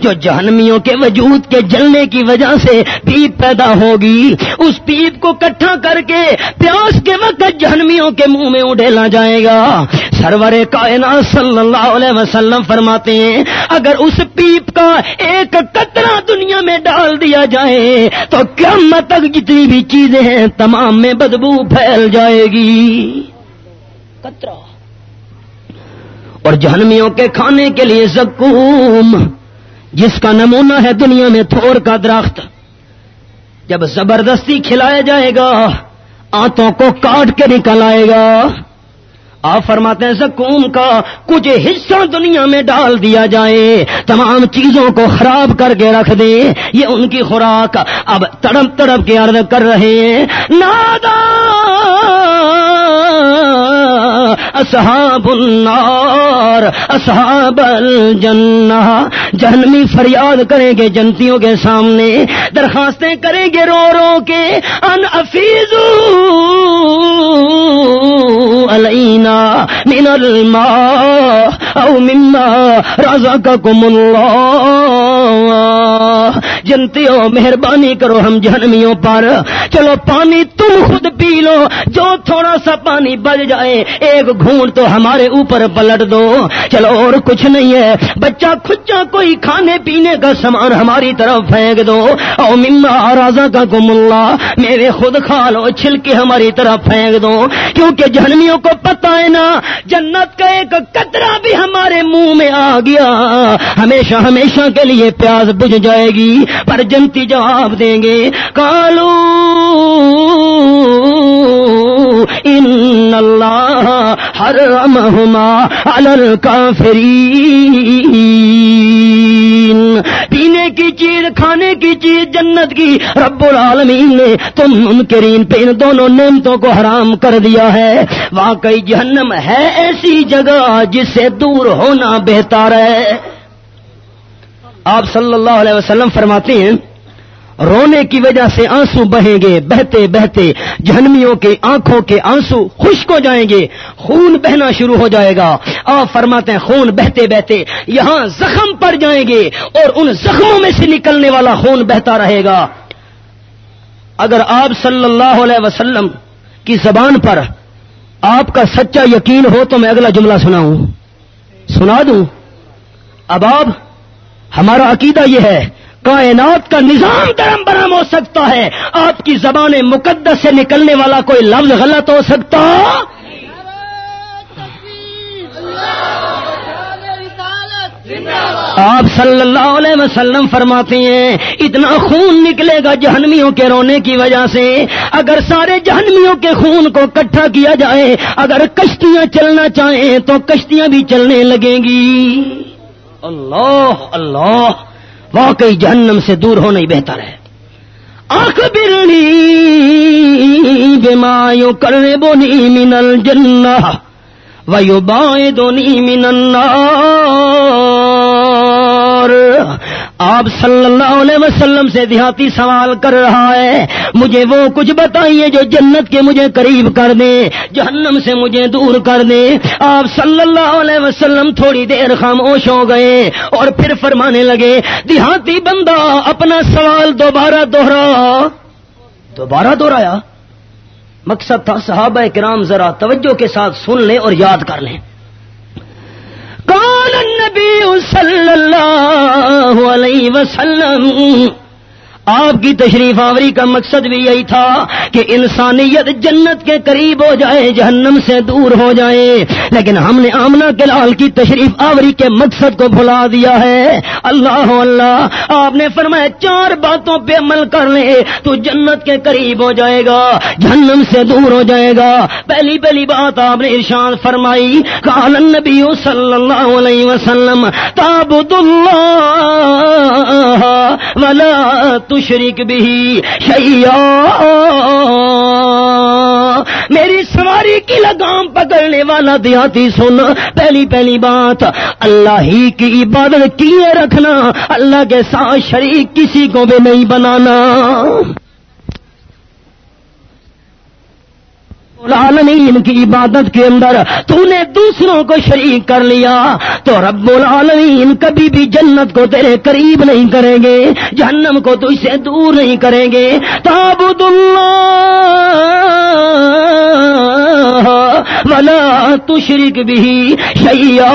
جو جہنمیوں کے وجود کے جلنے کی وجہ سے پیپ پیدا ہوگی، اس پیپ کو کٹھا کر کے پیاس کے وقت جہنمیوں کے منہ میں اڈھیلا جائے گا۔ سرور کائنات صلی اللہ علیہ وسلم فرماتے ہیں، اگر اس پیپ کا ایک قطرہ دنیا میں ڈال دیا جائے، تو کیا تک جتنی بھی چیزیں ہیں، تمام میں بدبو پھیل جائے گی۔ قطرہ۔ اور جہنمیوں کے کھانے کے لیے زکوم، جس کا نمونہ ہے دنیا میں تھور کا درخت، جب زبردستی کھلایا جائے گا آتوں کو کاٹ کے نکل آئے گا۔ آپ فرماتے ہیں زکوم کا کچھ حصہ دنیا میں ڈال دیا جائے۔ تمام چیزوں کو خراب کر کے رکھ دے یہ ان کی خوراک اب تڑپ تڑپ کے عرض کر رہے ہیں۔ نادا اصحاب النار، اصحاب الجنہ۔ جہنمی فریاد کریں گے جنتیوں کے سامنے، درخواستیں کریں گے رو رو کے۔ ان افیز علینا من الماء او مما رزقکم اللہ۔ جنتیوں، مہربانی کرو ہم جہنمیوں پر۔ چلو پانی تم خود پی لو، جو تھوڑا سا پانی بج جائے، ایک گھونٹ تو ہمارے اوپر پلٹ دو۔ چلو اور کچھ نہیں ہے، بچہ کھچا کوئی کھانے پینے کا سامان ہماری طرف پھینک دو۔ او مما رازا کا گم اللہ میرے خود کھا لو، چھلکے ہماری طرف پھینک دو۔ کیونکہ جہنمیوں کو پتا ہے نا، جنت کا ایک کترا بھی ہمارے منہ میں آ گیا۔ ہمیشہ ہمیشہ کے لیے پیاز بجھ جائے گی، پر جنتی جواب دیں گے۔ کالو ان اللہ حرمہما علی الکافرین۔ پینے کی چیز، کھانے کی چیز جنت کی رب العالمین نے تم منکرین، پہ ان دونوں نعمتوں کو حرام کر دیا ہے۔ واقعی جہنم ہے ایسی جگہ جس سے دور ہونا بہتر ہے۔ آپ صلی اللہ علیہ وسلم فرماتے ہیں، رونے کی وجہ سے آنسو بہیں گے، بہتے بہتے جہنمیوں کے آنکھوں کے آنسو خشک ہو جائیں گے، خون بہنا شروع ہو جائے گا۔ آپ فرماتے ہیں، خون بہتے بہتے یہاں زخم پڑ جائیں گے اور ان زخموں میں سے نکلنے والا خون بہتا رہے گا۔ اگر آپ صلی اللہ علیہ وسلم کی زبان پر آپ کا سچا یقین ہو تو میں اگلا جملہ سناؤں۔ سنا دوں۔ اب آپ ہمارا عقیدہ یہ ہے، کائنات کا نظام درم برم ہو سکتا ہے۔ آپ کی زبان مقدس سے نکلنے والا کوئی لفظ غلط ہو سکتا؟ آپ صلی اللہ علیہ وسلم فرماتے ہیں، اتنا خون نکلے گا جہنمیوں کے رونے کی وجہ سے۔ اگر سارے جہنمیوں کے خون کو کٹھا کیا جائے، اگر کشتیاں چلنا چاہیں تو کشتیاں بھی چلنے لگیں گی۔ اللہ اللہ، واقعی جہنم سے دور ہونا ہی بہتر ہے۔ آخ برنی بیمایو کرنے بونی منل جنا ویو بائیں دونی من النار۔ آپ صلی اللہ علیہ وسلم سے دیہاتی سوال کر رہا ہے۔ مجھے وہ کچھ بتائیے جو جنت کے مجھے قریب کر دے، جہنم سے مجھے دور کر دے۔ آپ صلی اللہ علیہ وسلم تھوڑی دیر خاموش ہو گئے اور پھر فرمانے لگے، دیہاتی بندہ اپنا سوال دوبارہ دوہرا۔ دوبارہ دوہرایا؟ مقصد تھا صحابہ کرام ذرا توجہ کے ساتھ سن لیں اور یاد کر لیں۔ النبی صلی اللہ علیہ وسلم. آپ کی تشریف آوری کا مقصد بھی یہی تھا کہ انسانیت جنت کے قریب ہو جائے، جہنم سے دور ہو جائے۔ لیکن ہم نے آمنا کے لال کی تشریف آوری کے مقصد کو بھلا دیا ہے۔ اللہ اللہ، آپ نے فرمایا چار باتوں پہ عمل کر لے، تو جنت کے قریب ہو جائے گا، جہنم سے دور ہو جائے گا۔ پہلی پہلی بات آپ نے ارشاد فرمائی کال نبی صلی اللہ علیہ وسلم تابد اللہ ولا تشریک بھی شیا میری سواری کی لگام پکڑنے والا دیہاتی سن، پہلی پہلی بات، اللہ ہی کی عبادت کیے رکھنا، اللہ کے ساتھ شریک کسی کو بھی نہیں بنانا۔ العالمین کی عبادت کے اندر تو نے دوسروں کو شریک کر لیا۔ تو رب العالمین کبھی بھی جنت کو تیرے قریب نہیں کریں گے، جہنم کو تو اسے دور نہیں کریں گے۔ تابد ولا تشرک بھی شیا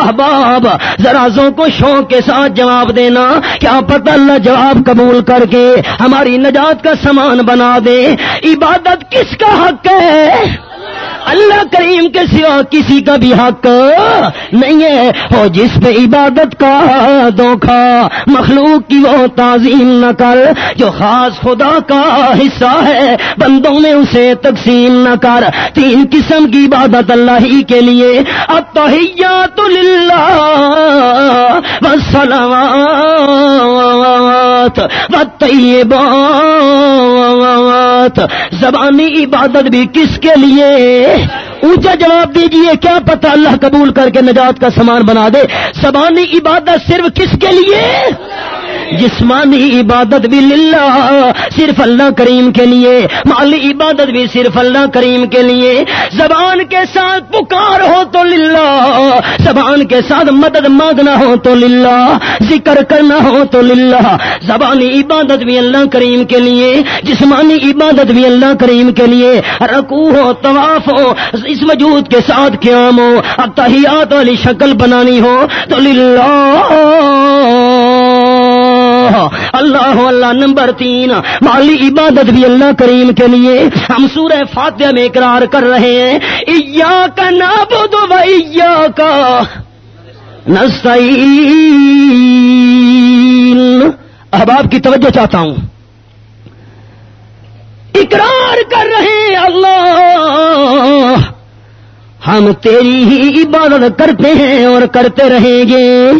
احباب ذرازوں کو شوق کے ساتھ جواب دینا، کیا پتہ اللہ جواب قبول کر کے ہماری نجات کا سامان بنا دے۔ عبادت کس کا حق ہے؟ اللہ کریم کے سوا کسی کا بھی حق نہیں ہے۔ وہ جس پہ عبادت کا دھوکھا مخلوق کی وہ تعظیم نہ کر۔ جو خاص خدا کا حصہ ہے، بندوں میں اسے تقسیم نہ کر۔ تین قسم کی عبادت اللہ ہی کے لیے۔ اب تو للہ وسلام بات زبانی عبادت بھی کس کے لیے؟ اونچا جواب دیجیے، کیا پتہ اللہ قبول کر کے نجات کا سامان بنا دے۔ زبانی عبادت صرف کس کے لیے؟ جسمانی عبادت بھی للہ، صرف اللہ کریم کے لیے۔ مالی عبادت بھی صرف اللہ کریم کے لیے۔ زبان کے ساتھ پکار ہو تو للہ، زبان کے ساتھ مدد مانگنا ہو تو للہ، ذکر کرنا ہو تو للہ۔ زبانی عبادت بھی اللہ کریم کے لیے، جسمانی عبادت بھی اللہ کریم کے لیے۔ رکو ہو، طواف ہو، اس وجود کے ساتھ قیام ہو۔ اتحیات والی شکل بنانی ہو تو للہ۔ اللہ اللہ نمبر تین۔ مالی عبادت بھی اللہ کریم کے لیے۔ ہم سورہ فاتحہ میں اقرار کر رہے ہیں۔ ایا کا نابود و کا اب آپ کی توجہ چاہتا ہوں۔ اقرار کر رہے ہیں اللہ۔ ہم تیری ہی عبادت کرتے ہیں اور کرتے رہیں گے۔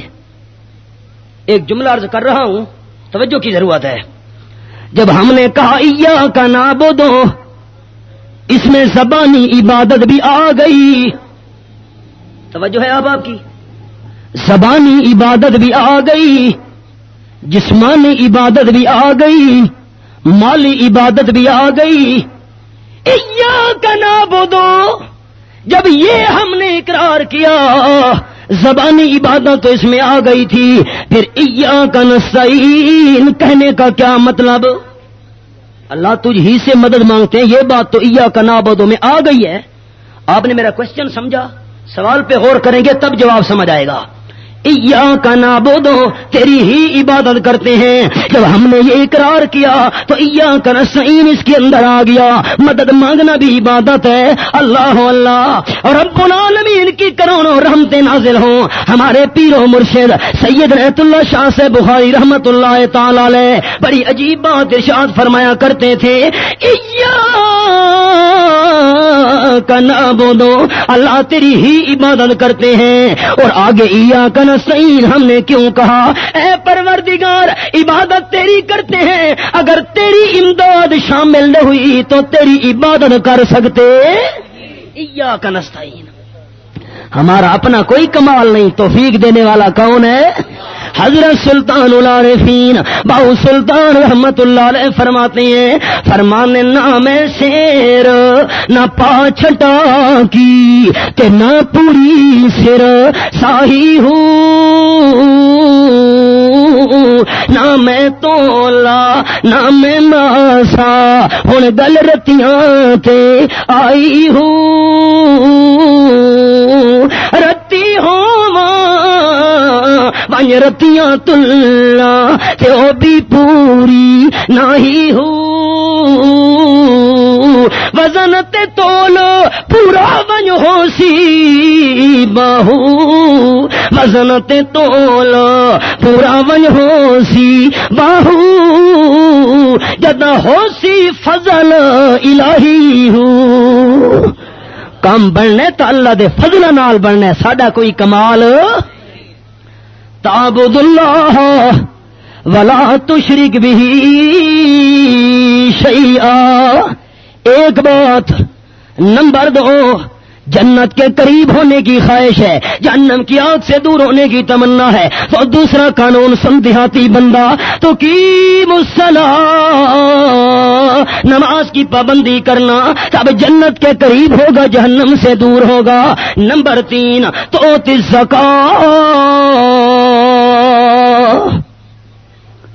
ایک جملہ عرض کر رہا ہوں۔ توجہ کی ضرورت ہے۔ جب ہم نے کہا ایا کا نابو دو اس میں زبانی عبادت بھی آ گئی۔ توجہ ہے اب آپ کی۔ زبانی عبادت بھی آ گئی، جسمانی عبادت بھی آ گئی، مالی عبادت بھی آ گئی۔ ایا کا نابو دو جب یہ ہم نے اقرار کیا زبانی عبادت تو اس میں آ گئی تھی۔ پھر ایا کا نسعین کہنے کا کیا مطلب؟ اللہ تجھ ہی سے مدد مانگتے ہیں، یہ بات تو ایا کا نابودوں میں آ گئی ہے۔ آپ نے میرا کوشچن سمجھا؟ سوال پہ غور کریں گے تب جواب سمجھ آئے گا۔ کا نابودو تیری ہی عبادت کرتے ہیں۔ جب ہم نے یہ اقرار کیا، تو ایا کا نسعین اس کے اندر آ گیا۔ مدد مانگنا بھی عبادت ہے۔ اللہ اللہ۔ اور اب العالمین کی کروڑوں رحمتیں نازل ہوں۔ ہمارے پیر و مرشد سید رحت اللہ شاہ سے بخاری رحمت اللہ تعالی بڑی عجیب بات ارشاد فرمایا کرتے تھے۔ کا نابودو اللہ تیری ہی عبادت کرتے ہیں۔ اور آگے ایا کا نسعین ہم نے کیوں کہا، اے پروردگار، عبادت تیری کرتے ہیں۔ اگر تیری امداد شامل نہ ہوئی تو تیری عبادت کر سکتے۔ یا کا نسعین ہمارا اپنا کوئی کمال نہیں، توفیق دینے والا کون ہے؟ حضرت سلطان العارفین باؤ سلطان رحمت اللہ علیہ فرماتے ہیں، فرمان نام شیر، نہ پاچھٹا کی کہ نہ پوری سر ساہی ہوں نہ میں تولا نہ میں ماسا ہوں گل رتیاں تے آئی ہوں رتی ہوں بن رتیاں تلا تے او بھی پوری نہ ہی ہوں وزن تے تول پورا بن ہو سی بہو وزن تے تول پورا بن ہو سی باہو۔ جدا ہو سی فضل الہی ہوں کم بننے تو اللہ دے فضل نال بننے، ساڈا کوئی کمال تابد اللہ ولا تشرک بھی شیئا۔ ایک بات نمبر دو، جنت کے قریب ہونے کی خواہش ہے، جہنم کی آگ سے دور ہونے کی تمنا ہے۔ تو دوسرا قانون سم بندہ تو کی مسلح نماز کی پابندی کرنا، تب جنت کے قریب ہوگا، جہنم سے دور ہوگا۔ نمبر تین، تو زکا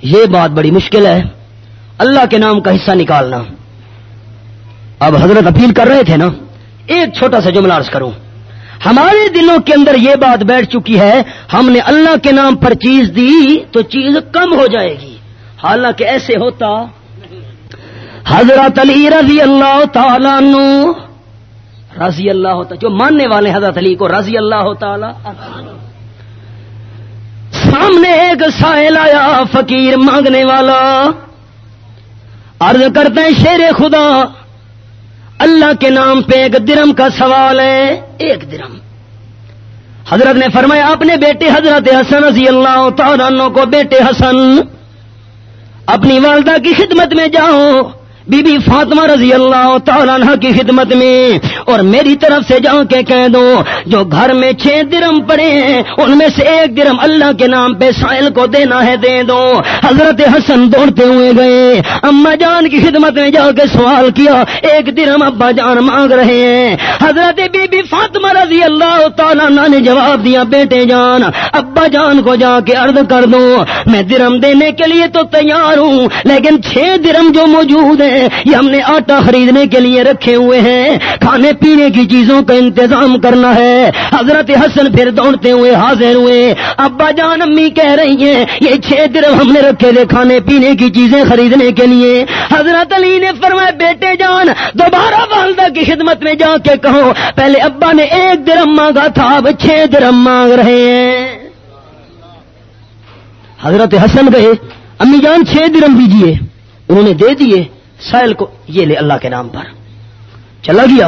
یہ بات بڑی مشکل ہے۔ اللہ کے نام کا حصہ نکالنا۔ اب حضرت اپیل کر رہے تھے نا، ایک چھوٹا سا جملہ عرض کروں۔ ہمارے دلوں کے اندر یہ بات بیٹھ چکی ہے، ہم نے اللہ کے نام پر چیز دی تو چیز کم ہو جائے گی۔ حالانکہ ایسے ہوتا۔ حضرت علی رضی اللہ تعالیٰ نو رضی اللہ ہوتا، جو ماننے والے حضرت علی کو رضی اللہ تعالی سامنے ایک سائل آیا، فقیر مانگنے والا۔ عرض کرتے ہیں، شیر خدا، اللہ کے نام پہ ایک درم کا سوال ہے۔ ایک درم۔ حضرت نے فرمایا، اپنے بیٹے حضرت حسن رضی اللہ تعالیٰ کو، بیٹے حسن، اپنی والدہ کی خدمت میں جاؤ۔ بی بی فاطمہ رضی اللہ تعالیٰ عنہ کی خدمت میں اور میری طرف سے جا کے کہہ دو، جو گھر میں چھ درم پڑے ہیں، ان میں سے ایک درم اللہ کے نام پہ سائل کو دینا ہے، دے دو۔ حضرت حسن دوڑتے ہوئے گئے۔ اما جان کی خدمت میں جا کے سوال کیا، ایک درم ابا جان مانگ رہے ہیں۔ حضرت بی بی فاطمہ رضی اللہ تعالیٰ عنہ نے جواب دیا، بیٹے جان، ابا جان کو جا کے عرض کر دو۔ میں درم دینے کے لیے تو تیار ہوں، لیکن چھ درم جو موجود ہیں یہ ہم نے آٹا خریدنے کے لیے رکھے ہوئے ہیں۔ کھانے پینے کی چیزوں کا انتظام کرنا ہے۔ حضرت حسن پھر دوڑتے ہوئے حاضر ہوئے۔ ابا جان امی کہہ رہی ہیں، یہ چھ درم ہم نے رکھے تھے کھانے پینے کی چیزیں خریدنے کے لیے۔ حضرت علی نے فرمایا، بیٹے جان، دوبارہ والدہ کی خدمت میں جا کے کہو۔ پہلے ابا نے ایک درم مانگا تھا، اب چھ درم مانگ رہے ہیں۔ حضرت حسن گئے، امی جان، چھ درم دیجیے انہوں نے دے دیے۔ سائل کو یہ لے اللہ کے نام پر۔ چلا گیا۔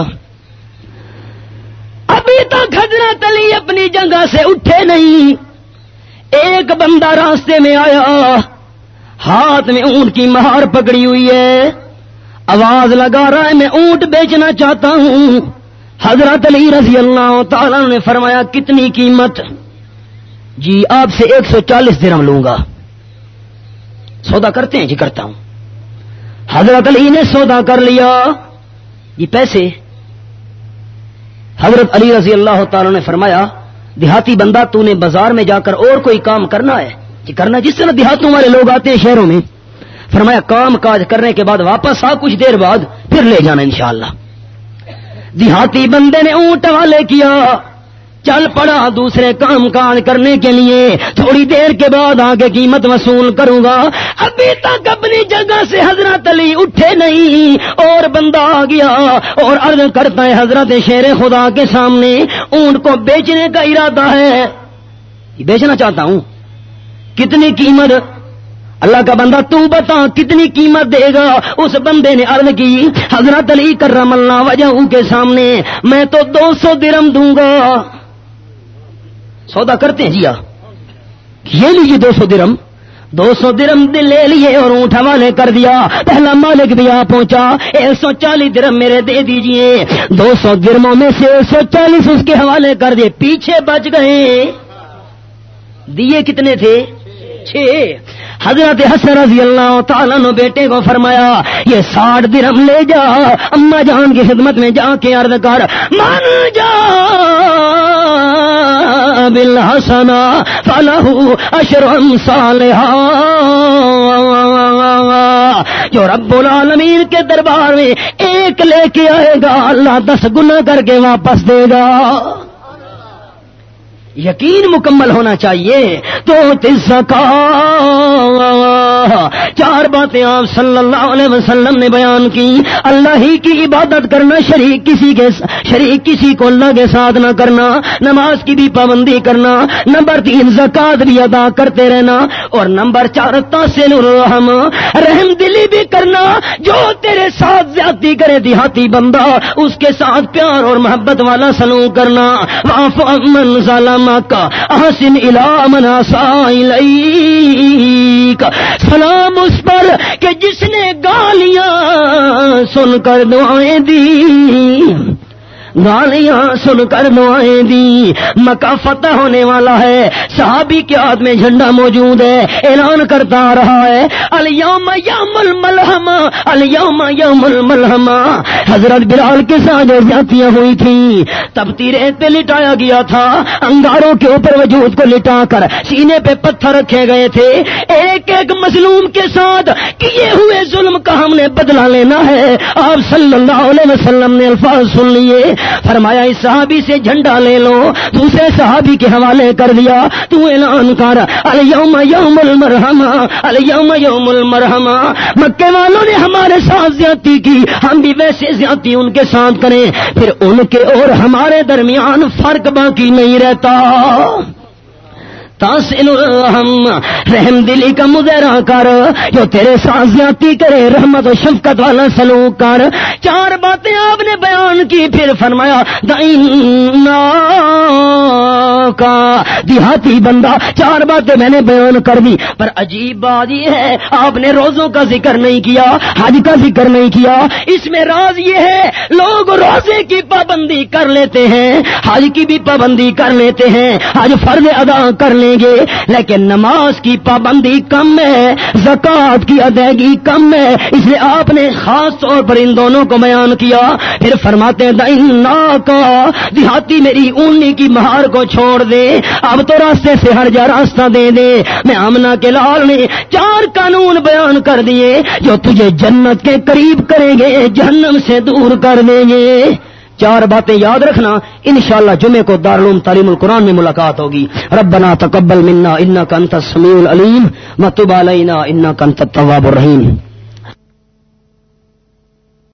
ابھی تک خزرا تلی اپنی جگہ سے اٹھے نہیں۔ ایک بندہ راستے میں آیا۔ ہاتھ میں اونٹ کی مہار پکڑی ہوئی ہے۔ آواز لگا رہا ہے، میں اونٹ بیچنا چاہتا ہوں۔ حضرت علی رضی اللہ تعالی نے فرمایا، کتنی قیمت؟ جی آپ سے ایک سو چالیس درم لوں گا۔ سودا کرتے ہیں جی کرتا ہوں۔ حضرت علی نے سودا کر لیا۔ یہ پیسے۔ حضرت علی رضی اللہ تعالی نے فرمایا، دیہاتی بندہ تو نے بازار میں جا کر اور کوئی کام کرنا ہے؟ کہ کرنا جس طرح دیہاتوں والے لوگ آتے ہیں شہروں میں۔ فرمایا، کام کاج کرنے کے بعد واپس آ، کچھ دیر بعد پھر لے جانا انشاءاللہ۔ دیہاتی بندے نے اونٹ والے کیا۔ چل پڑا دوسرے کام کاج کرنے کے لیے۔ تھوڑی دیر کے بعد آگے قیمت وصول کروں گا۔ ابھی تک اپنی جگہ سے حضرت علی اٹھے نہیں۔ اور بندہ آ گیا اور عرض کرتا ہے، حضرت شیر خدا کے سامنے اونٹ کو بیچنے کا ارادہ ہے۔ بیچنا چاہتا ہوں۔ کتنی قیمت؟ اللہ کا بندہ، تو بتا کتنی قیمت دے گا۔ اس بندے نے عرض کی، حضرت علی کرم اللہ وجہ کے سامنے، میں تو دو سو درم دوں گا۔ سودا کرتے ہیں جی یہ لیجیے دو سو درم۔ دو سو درم لے لیے اور اونٹ حوالے کر دیا۔ پہلا مالک بھی آ پہنچا۔ ایک سو چالیس درم میرے دے دیجیے۔ دو سو درموں میں سے ایک سو چالیس اس کے حوالے کر دیے پیچھے بچ گئے۔ دیے کتنے تھے؟ چھ۔ حضرت حسن رضی اللہ تعالیٰ نے بیٹے کو فرمایا، یہ ساٹھ درم لے جا، اما جان کی خدمت میں جا کے عرض کر، من جا بل حسنا فلح اشرم صالحا جو رب العالمین کے دربار میں ایک لے کے آئے گا، اللہ دس گنا کر کے واپس دے گا۔ یقین مکمل ہونا چاہیے تو تزکا چار باتیں آپ صلی اللہ علیہ وسلم نے بیان کی۔ اللہ ہی کی عبادت کرنا، شریک کسی کے شریک کسی کو اللہ کے ساتھ نہ کرنا، نماز کی بھی پابندی کرنا، نمبر تین زکات بھی ادا کرتے رہنا، اور نمبر چار تاثل الرحم، رحم دلی بھی کرنا، جو تیرے ساتھ زیادتی کرے دیہاتی بندہ، اس کے ساتھ پیار اور محبت والا سلوک کرنا۔ من ظالم کا احسن الامنا کا سلام اس پر کہ جس نے گالیاں سن کر دعائیں دی گالیاں سن کر دعائیں دی۔ مکہ فتح ہونے والا ہے۔ صحابی کے ہاتھ میں جھنڈا موجود ہے۔ اعلان کرتا رہا ہے۔ الیوم یوم الملحمہ۔ الیوم یوم الملحمہ۔ حضرت بلال کے ساتھ جاتیاں ہوئی تھیں تب تیرے پہ لٹایا گیا تھا۔ انگاروں کے اوپر وجود کو لٹا کر سینے پہ پتھر رکھے گئے تھے۔ ایک ایک مظلوم کے ساتھ کیے ہوئے ظلم کا ہم نے بدلا لینا ہے۔ آپ صلی اللہ علیہ وسلم نے الفاظ سن لیے۔ فرمایا، اس صحابی سے جھنڈا لے لو، دوسرے صحابی کے حوالے کر دیا، تو اعلان کر الیوم یوم المرحما الیوم یوم المرحما مکے والوں نے ہمارے ساتھ زیادتی کی، ہم بھی ویسے زیادتی ان کے ساتھ کریں، پھر ان کے اور ہمارے درمیان فرق باقی نہیں رہتا. تاسل الرحم رحم دلی کا مظاہرہ کر جو تیرے ساتھ زیادتی کرے رحمت و شفقت والا سلوک کر۔ چار باتیں آپ نے بیان کی، پھر فرمایا کا دیہاتی بندہ۔ چار باتیں میں نے بیان کر دی، پر عجیب بات یہ ہے، آپ نے روزوں کا ذکر نہیں کیا، حج کا ذکر نہیں کیا۔ اس میں راز یہ ہے، لوگ روزے کی پابندی کر لیتے ہیں، حج کی بھی پابندی کر لیتے ہیں، حج فرض ادا کر لیں گے۔ لیکن نماز کی پابندی کم ہے زکات کی ادائیگی کم ہے۔ اس لیے آپ نے خاص طور پر ان دونوں کو بیان کیا۔ پھر فرماتے ہیں کا دیہاتی میری اونی کی مہار کو چھوڑ دے۔ اب تو راستے سے ہر جا راستہ دے دے۔ میں آمنا کے لال نے چار قانون بیان کر دیے، جو تجھے جنت کے قریب کریں گے، جہنم سے دور کر دیں گے۔ چار باتیں یاد رکھنا، انشاءاللہ جمعے کو دارالعلوم تعلیم القرآن میں ملاقات ہوگی۔ ربنا تقبل منا انت السمیع العلیم متب علینا انت التواب الرحیم۔